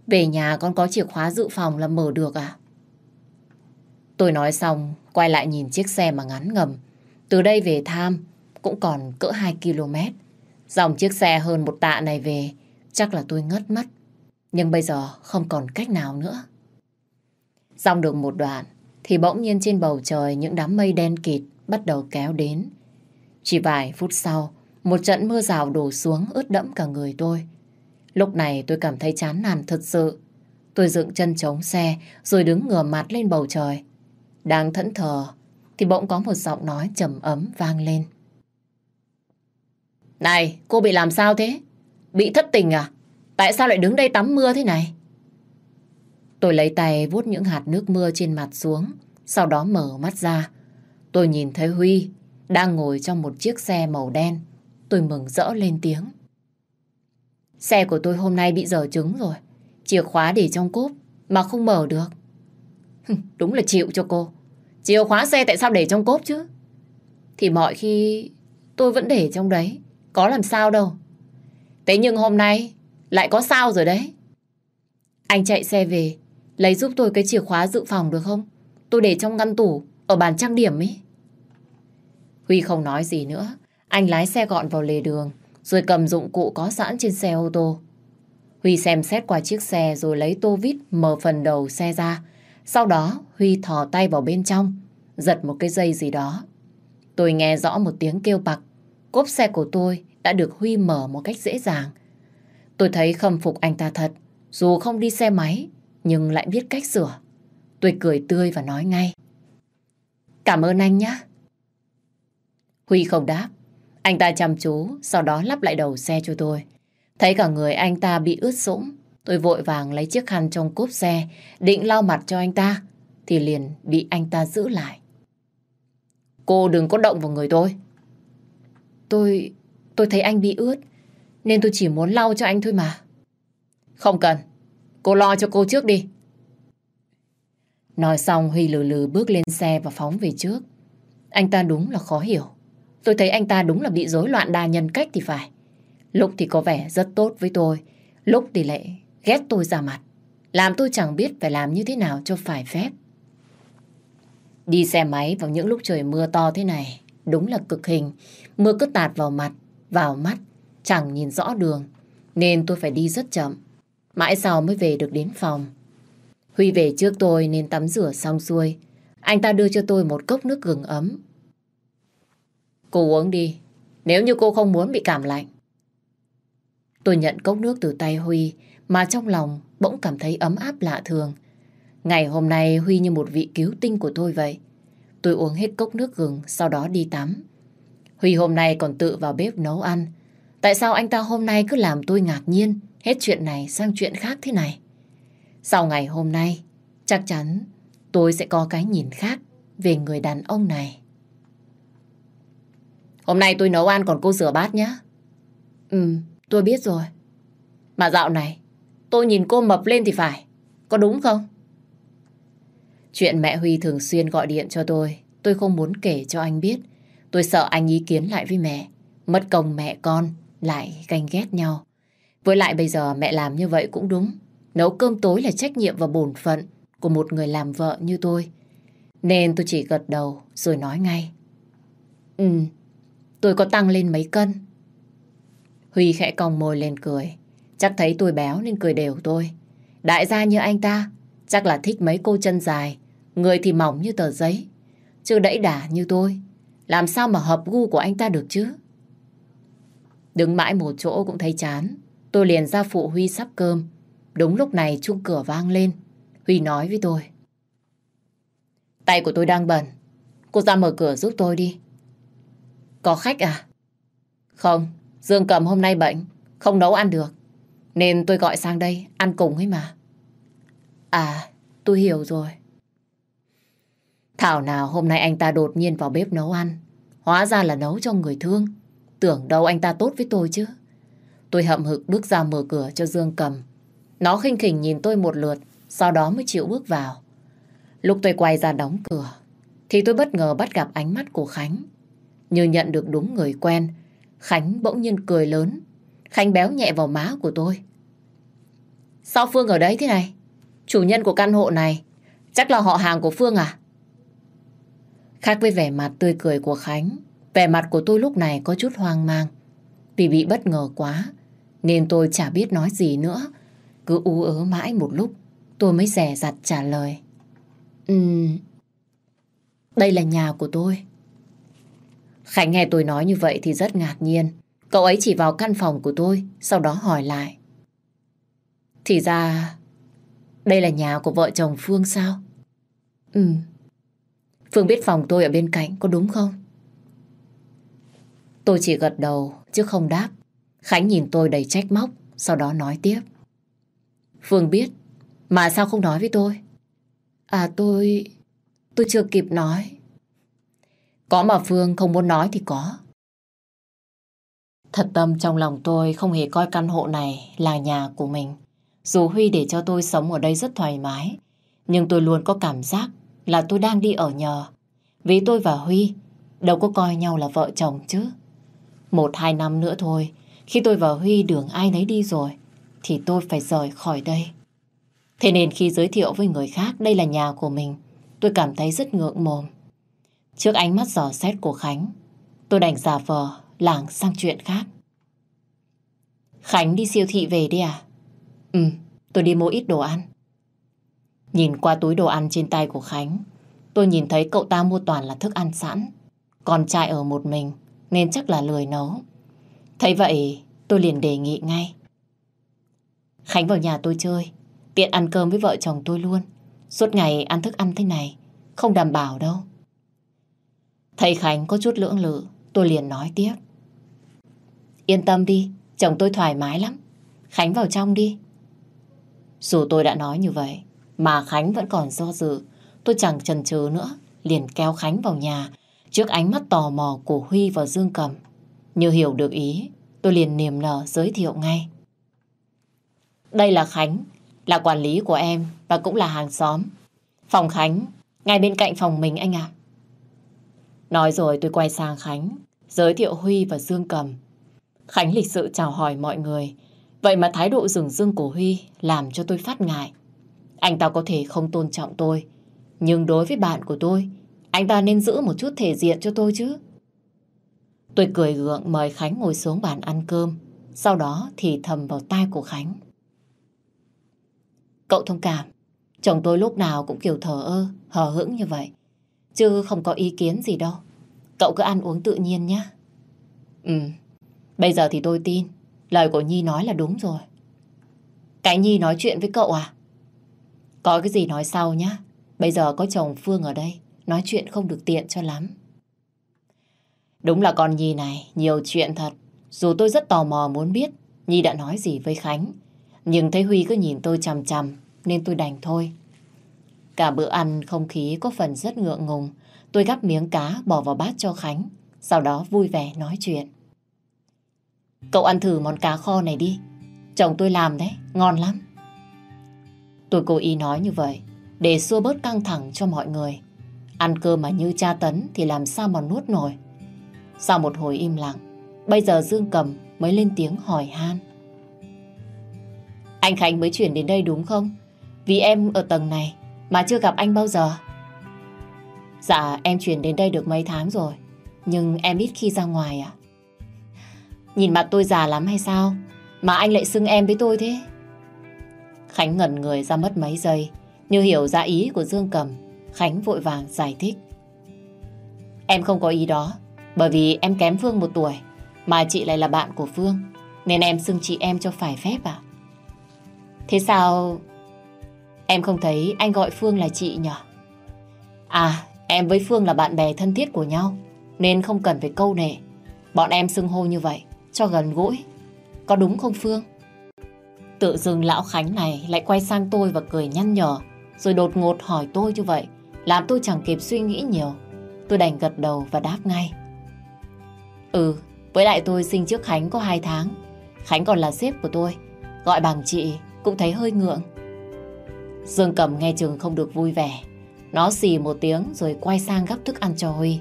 Về nhà con có chìa khóa dự phòng là mở được à? Tôi nói xong, quay lại nhìn chiếc xe mà ngắn ngầm. Từ đây về Tham cũng còn cỡ 2 km. Dòng chiếc xe hơn một tạ này về, chắc là tôi ngất mất. Nhưng bây giờ không còn cách nào nữa. Dòng được một đoạn, thì bỗng nhiên trên bầu trời những đám mây đen kịt bắt đầu kéo đến. Chỉ vài phút sau, một trận mưa rào đổ xuống ướt đẫm cả người tôi. Lúc này tôi cảm thấy chán nản thật sự. Tôi dựng chân chống xe rồi đứng ngửa mặt lên bầu trời. Đang thẫn thờ thì bỗng có một giọng nói trầm ấm vang lên. Này, cô bị làm sao thế? Bị thất tình à? Tại sao lại đứng đây tắm mưa thế này? Tôi lấy tay vuốt những hạt nước mưa trên mặt xuống, sau đó mở mắt ra. Tôi nhìn thấy Huy đang ngồi trong một chiếc xe màu đen. Tôi mừng rỡ lên tiếng. Xe của tôi hôm nay bị dở trứng rồi. Chìa khóa để trong cốp mà không mở được. Đúng là chịu cho cô. Chìa khóa xe tại sao để trong cốp chứ? Thì mọi khi tôi vẫn để trong đấy. Có làm sao đâu. Thế nhưng hôm nay lại có sao rồi đấy. Anh chạy xe về, lấy giúp tôi cái chìa khóa dự phòng được không? Tôi để trong ngăn tủ, ở bàn trang điểm ấy. Huy không nói gì nữa. Anh lái xe gọn vào lề đường, rồi cầm dụng cụ có sẵn trên xe ô tô. Huy xem xét qua chiếc xe rồi lấy tô vít mở phần đầu xe ra. Sau đó Huy thò tay vào bên trong, giật một cái dây gì đó. Tôi nghe rõ một tiếng kêu bặc. Cốp xe của tôi đã được Huy mở một cách dễ dàng. Tôi thấy khâm phục anh ta thật. Dù không đi xe máy, nhưng lại biết cách sửa. Tôi cười tươi và nói ngay. Cảm ơn anh nhé. Huy không đáp. Anh ta chăm chú, sau đó lắp lại đầu xe cho tôi. Thấy cả người anh ta bị ướt sũng, tôi vội vàng lấy chiếc khăn trong cốp xe, định lau mặt cho anh ta, thì liền bị anh ta giữ lại. Cô đừng có động vào người tôi. Tôi... tôi thấy anh bị ướt, nên tôi chỉ muốn lau cho anh thôi mà. Không cần, cô lo cho cô trước đi. Nói xong Huy lừ lừ bước lên xe và phóng về trước. Anh ta đúng là khó hiểu. Tôi thấy anh ta đúng là bị rối loạn đa nhân cách thì phải. Lúc thì có vẻ rất tốt với tôi, lúc thì lại ghét tôi ra mặt. Làm tôi chẳng biết phải làm như thế nào cho phải phép. Đi xe máy vào những lúc trời mưa to thế này, đúng là cực hình. Mưa cứ tạt vào mặt, vào mắt, chẳng nhìn rõ đường. Nên tôi phải đi rất chậm. Mãi sau mới về được đến phòng. Huy về trước tôi nên tắm rửa xong xuôi. Anh ta đưa cho tôi một cốc nước gừng ấm Cô uống đi, nếu như cô không muốn bị cảm lạnh. Tôi nhận cốc nước từ tay Huy, mà trong lòng bỗng cảm thấy ấm áp lạ thường. Ngày hôm nay Huy như một vị cứu tinh của tôi vậy. Tôi uống hết cốc nước gừng, sau đó đi tắm. Huy hôm nay còn tự vào bếp nấu ăn. Tại sao anh ta hôm nay cứ làm tôi ngạc nhiên, hết chuyện này sang chuyện khác thế này? Sau ngày hôm nay, chắc chắn tôi sẽ có cái nhìn khác về người đàn ông này. Hôm nay tôi nấu ăn còn cô rửa bát nhé. Ừ, tôi biết rồi. Mà dạo này, tôi nhìn cô mập lên thì phải. Có đúng không? Chuyện mẹ Huy thường xuyên gọi điện cho tôi, tôi không muốn kể cho anh biết. Tôi sợ anh ý kiến lại với mẹ. Mất công mẹ con, lại ganh ghét nhau. Với lại bây giờ mẹ làm như vậy cũng đúng. Nấu cơm tối là trách nhiệm và bổn phận của một người làm vợ như tôi. Nên tôi chỉ gật đầu rồi nói ngay. Ừ, Tôi có tăng lên mấy cân. Huy khẽ cong môi lên cười. Chắc thấy tôi béo nên cười đều tôi. Đại gia như anh ta, chắc là thích mấy cô chân dài, người thì mỏng như tờ giấy. Chứ đẫy đả như tôi, làm sao mà hợp gu của anh ta được chứ? Đứng mãi một chỗ cũng thấy chán. Tôi liền ra phụ Huy sắp cơm. Đúng lúc này chuông cửa vang lên. Huy nói với tôi. Tay của tôi đang bẩn. Cô ra mở cửa giúp tôi đi. Có khách à? Không, Dương Cầm hôm nay bệnh, không nấu ăn được. Nên tôi gọi sang đây, ăn cùng ấy mà. À, tôi hiểu rồi. Thảo nào hôm nay anh ta đột nhiên vào bếp nấu ăn. Hóa ra là nấu cho người thương. Tưởng đâu anh ta tốt với tôi chứ. Tôi hậm hực bước ra mở cửa cho Dương cầm. Nó khinh khỉnh nhìn tôi một lượt, sau đó mới chịu bước vào. Lúc tôi quay ra đóng cửa, thì tôi bất ngờ bắt gặp ánh mắt của Khánh. Như nhận được đúng người quen, Khánh bỗng nhiên cười lớn. Khánh béo nhẹ vào má của tôi. Sao Phương ở đấy thế này? Chủ nhân của căn hộ này, chắc là họ hàng của Phương à? Khác với vẻ mặt tươi cười của Khánh, vẻ mặt của tôi lúc này có chút hoang mang. Vì bị bất ngờ quá, nên tôi chả biết nói gì nữa. Cứ ú ớ mãi một lúc, tôi mới rẻ rặt trả lời. Ừm, đây là nhà của tôi. Khánh nghe tôi nói như vậy thì rất ngạc nhiên. Cậu ấy chỉ vào căn phòng của tôi, sau đó hỏi lại. Thì ra, đây là nhà của vợ chồng Phương sao? Ừ. Phương biết phòng tôi ở bên cạnh, có đúng không? Tôi chỉ gật đầu, chứ không đáp. Khánh nhìn tôi đầy trách móc, sau đó nói tiếp. Phương biết, mà sao không nói với tôi? À tôi... tôi chưa kịp nói. Có mà Phương không muốn nói thì có. Thật tâm trong lòng tôi không hề coi căn hộ này là nhà của mình. Dù Huy để cho tôi sống ở đây rất thoải mái, nhưng tôi luôn có cảm giác là tôi đang đi ở nhờ. Vì tôi và Huy đâu có coi nhau là vợ chồng chứ. Một hai năm nữa thôi, khi tôi và Huy đường ai nấy đi rồi, thì tôi phải rời khỏi đây. Thế nên khi giới thiệu với người khác đây là nhà của mình, tôi cảm thấy rất ngượng mồm. Trước ánh mắt giò xét của Khánh, tôi đành giả vờ lảng sang chuyện khác. Khánh đi siêu thị về đi à? Ừ, tôi đi mua ít đồ ăn. Nhìn qua túi đồ ăn trên tay của Khánh, tôi nhìn thấy cậu ta mua toàn là thức ăn sẵn. Còn trai ở một mình, nên chắc là lười nấu. Thấy vậy, tôi liền đề nghị ngay. Khánh vào nhà tôi chơi, tiện ăn cơm với vợ chồng tôi luôn. Suốt ngày ăn thức ăn thế này, không đảm bảo đâu. thầy Khánh có chút lưỡng lự, tôi liền nói tiếp. Yên tâm đi, chồng tôi thoải mái lắm. Khánh vào trong đi. Dù tôi đã nói như vậy, mà Khánh vẫn còn do dự, tôi chẳng chần chừ nữa, liền kéo Khánh vào nhà, trước ánh mắt tò mò của Huy và Dương Cầm. Như hiểu được ý, tôi liền niềm nở giới thiệu ngay. Đây là Khánh, là quản lý của em và cũng là hàng xóm. Phòng Khánh, ngay bên cạnh phòng mình anh ạ. Nói rồi tôi quay sang Khánh, giới thiệu Huy và Dương Cầm. Khánh lịch sự chào hỏi mọi người. Vậy mà thái độ rừng rưng của Huy làm cho tôi phát ngại. Anh ta có thể không tôn trọng tôi, nhưng đối với bạn của tôi, anh ta nên giữ một chút thể diện cho tôi chứ. Tôi cười gượng mời Khánh ngồi xuống bàn ăn cơm, sau đó thì thầm vào tai của Khánh. Cậu thông cảm, chồng tôi lúc nào cũng kiểu thờ ơ, hờ hững như vậy, chứ không có ý kiến gì đâu. Cậu cứ ăn uống tự nhiên nhé. Ừ, bây giờ thì tôi tin, lời của Nhi nói là đúng rồi. Cái Nhi nói chuyện với cậu à? Có cái gì nói sau nhá. Bây giờ có chồng Phương ở đây, nói chuyện không được tiện cho lắm. Đúng là con Nhi này, nhiều chuyện thật. Dù tôi rất tò mò muốn biết Nhi đã nói gì với Khánh. Nhưng thấy Huy cứ nhìn tôi chằm chằm, nên tôi đành thôi. Cả bữa ăn không khí có phần rất ngượng ngùng. Tôi gắp miếng cá bỏ vào bát cho Khánh, sau đó vui vẻ nói chuyện. Cậu ăn thử món cá kho này đi. Chồng tôi làm đấy, ngon lắm. Tôi cố ý nói như vậy, để xua bớt căng thẳng cho mọi người. Ăn cơm mà như cha tấn thì làm sao mà nuốt nổi. Sau một hồi im lặng, bây giờ Dương Cầm mới lên tiếng hỏi han. Anh Khánh mới chuyển đến đây đúng không? Vì em ở tầng này mà chưa gặp anh bao giờ. Dạ em chuyển đến đây được mấy tháng rồi, nhưng em ít khi ra ngoài à? Nhìn mặt tôi già lắm hay sao? Mà anh lại xưng em với tôi thế? Khánh ngẩn người ra mất mấy giây. Như hiểu ra ý của Dương Cầm. Khánh vội vàng giải thích. Em không có ý đó. Bởi vì em kém Phương một tuổi. Mà chị lại là bạn của Phương. Nên em xưng chị em cho phải phép à? Thế sao em không thấy anh gọi Phương là chị nhỉ? À, em với Phương là bạn bè thân thiết của nhau. Nên không cần phải câu nệ. Bọn em xưng hô như vậy cho gần gũi. Có đúng không Phương? Tự dưng lão Khánh này lại quay sang tôi và cười nhăn nhở. Rồi đột ngột hỏi tôi như vậy. Làm tôi chẳng kịp suy nghĩ nhiều. Tôi đành gật đầu và đáp ngay. Ừ, với lại tôi sinh trước Khánh có 2 tháng. Khánh còn là sếp của tôi. Gọi bằng chị cũng thấy hơi ngượng. Dương Cầm nghe chừng không được vui vẻ. Nó xì một tiếng rồi quay sang gấp thức ăn cho Huy.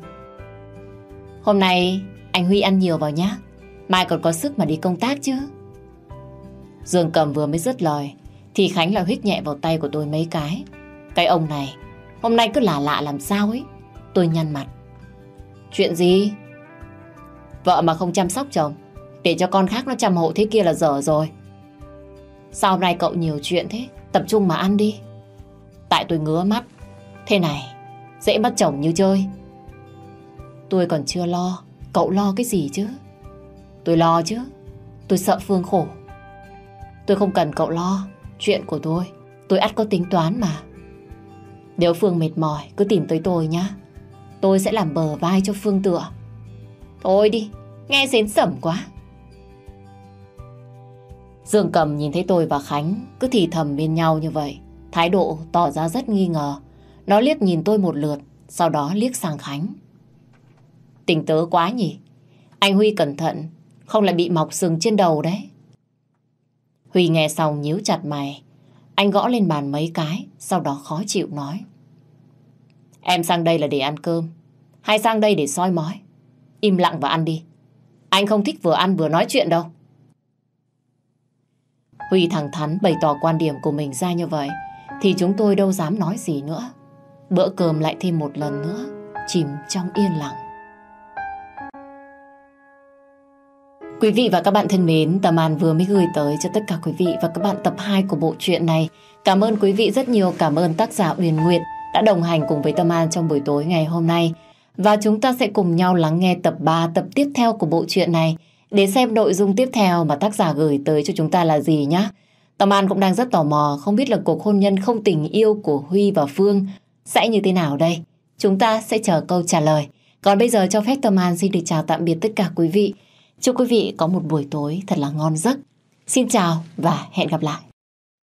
Hôm nay anh Huy ăn nhiều vào nhá. Mai còn có sức mà đi công tác chứ. Dương Cầm vừa mới dứt lời thì Khánh lại huyết nhẹ vào tay của tôi mấy cái. Cái ông này hôm nay cứ lạ lạ làm sao ấy. Tôi nhăn mặt. Chuyện gì? Vợ mà không chăm sóc chồng để cho con khác nó chăm hộ thế kia là dở rồi. Sao hôm nay cậu nhiều chuyện thế? Tập trung mà ăn đi. Tại tôi ngứa mắt. Thế này, dễ mất chồng như chơi. Tôi còn chưa lo. Cậu lo cái gì chứ? Tôi lo chứ. Tôi sợ Phương khổ. Tôi không cần cậu lo. Chuyện của tôi, tôi ắt có tính toán mà. Nếu Phương mệt mỏi, cứ tìm tới tôi nhá. Tôi sẽ làm bờ vai cho Phương tựa. Thôi đi, nghe xến sẩm quá. Dương Cầm nhìn thấy tôi và Khánh cứ thì thầm bên nhau như vậy. Thái độ tỏ ra rất nghi ngờ. Nó liếc nhìn tôi một lượt, sau đó liếc sang Khánh. Tình tớ quá nhỉ? Anh Huy cẩn thận, không lại bị mọc sừng trên đầu đấy. Huy nghe xong nhíu chặt mày. Anh gõ lên bàn mấy cái, sau đó khó chịu nói. Em sang đây là để ăn cơm, hay sang đây để soi mói? Im lặng và ăn đi. Anh không thích vừa ăn vừa nói chuyện đâu. Huy thẳng thắn bày tỏ quan điểm của mình ra như vậy, thì chúng tôi đâu dám nói gì nữa. Bữa cơm lại thêm một lần nữa, chìm trong yên lặng. Quý vị và các bạn thân mến, Tâm An vừa mới gửi tới cho tất cả quý vị và các bạn tập 2 của bộ truyện này. Cảm ơn quý vị rất nhiều, cảm ơn tác giả Uyên Nguyệt đã đồng hành cùng với Tâm An trong buổi tối ngày hôm nay. Và chúng ta sẽ cùng nhau lắng nghe tập 3, tập tiếp theo của bộ truyện này để xem nội dung tiếp theo mà tác giả gửi tới cho chúng ta là gì nhé. Tâm An cũng đang rất tò mò không biết là cuộc hôn nhân không tình yêu của Huy và Phương sẽ như thế nào đây. Chúng ta sẽ chờ câu trả lời. Còn bây giờ cho phép Tâm An xin được chào tạm biệt tất cả quý vị. Chúc quý vị có một buổi tối thật là ngon giấc. Xin chào và hẹn gặp lại.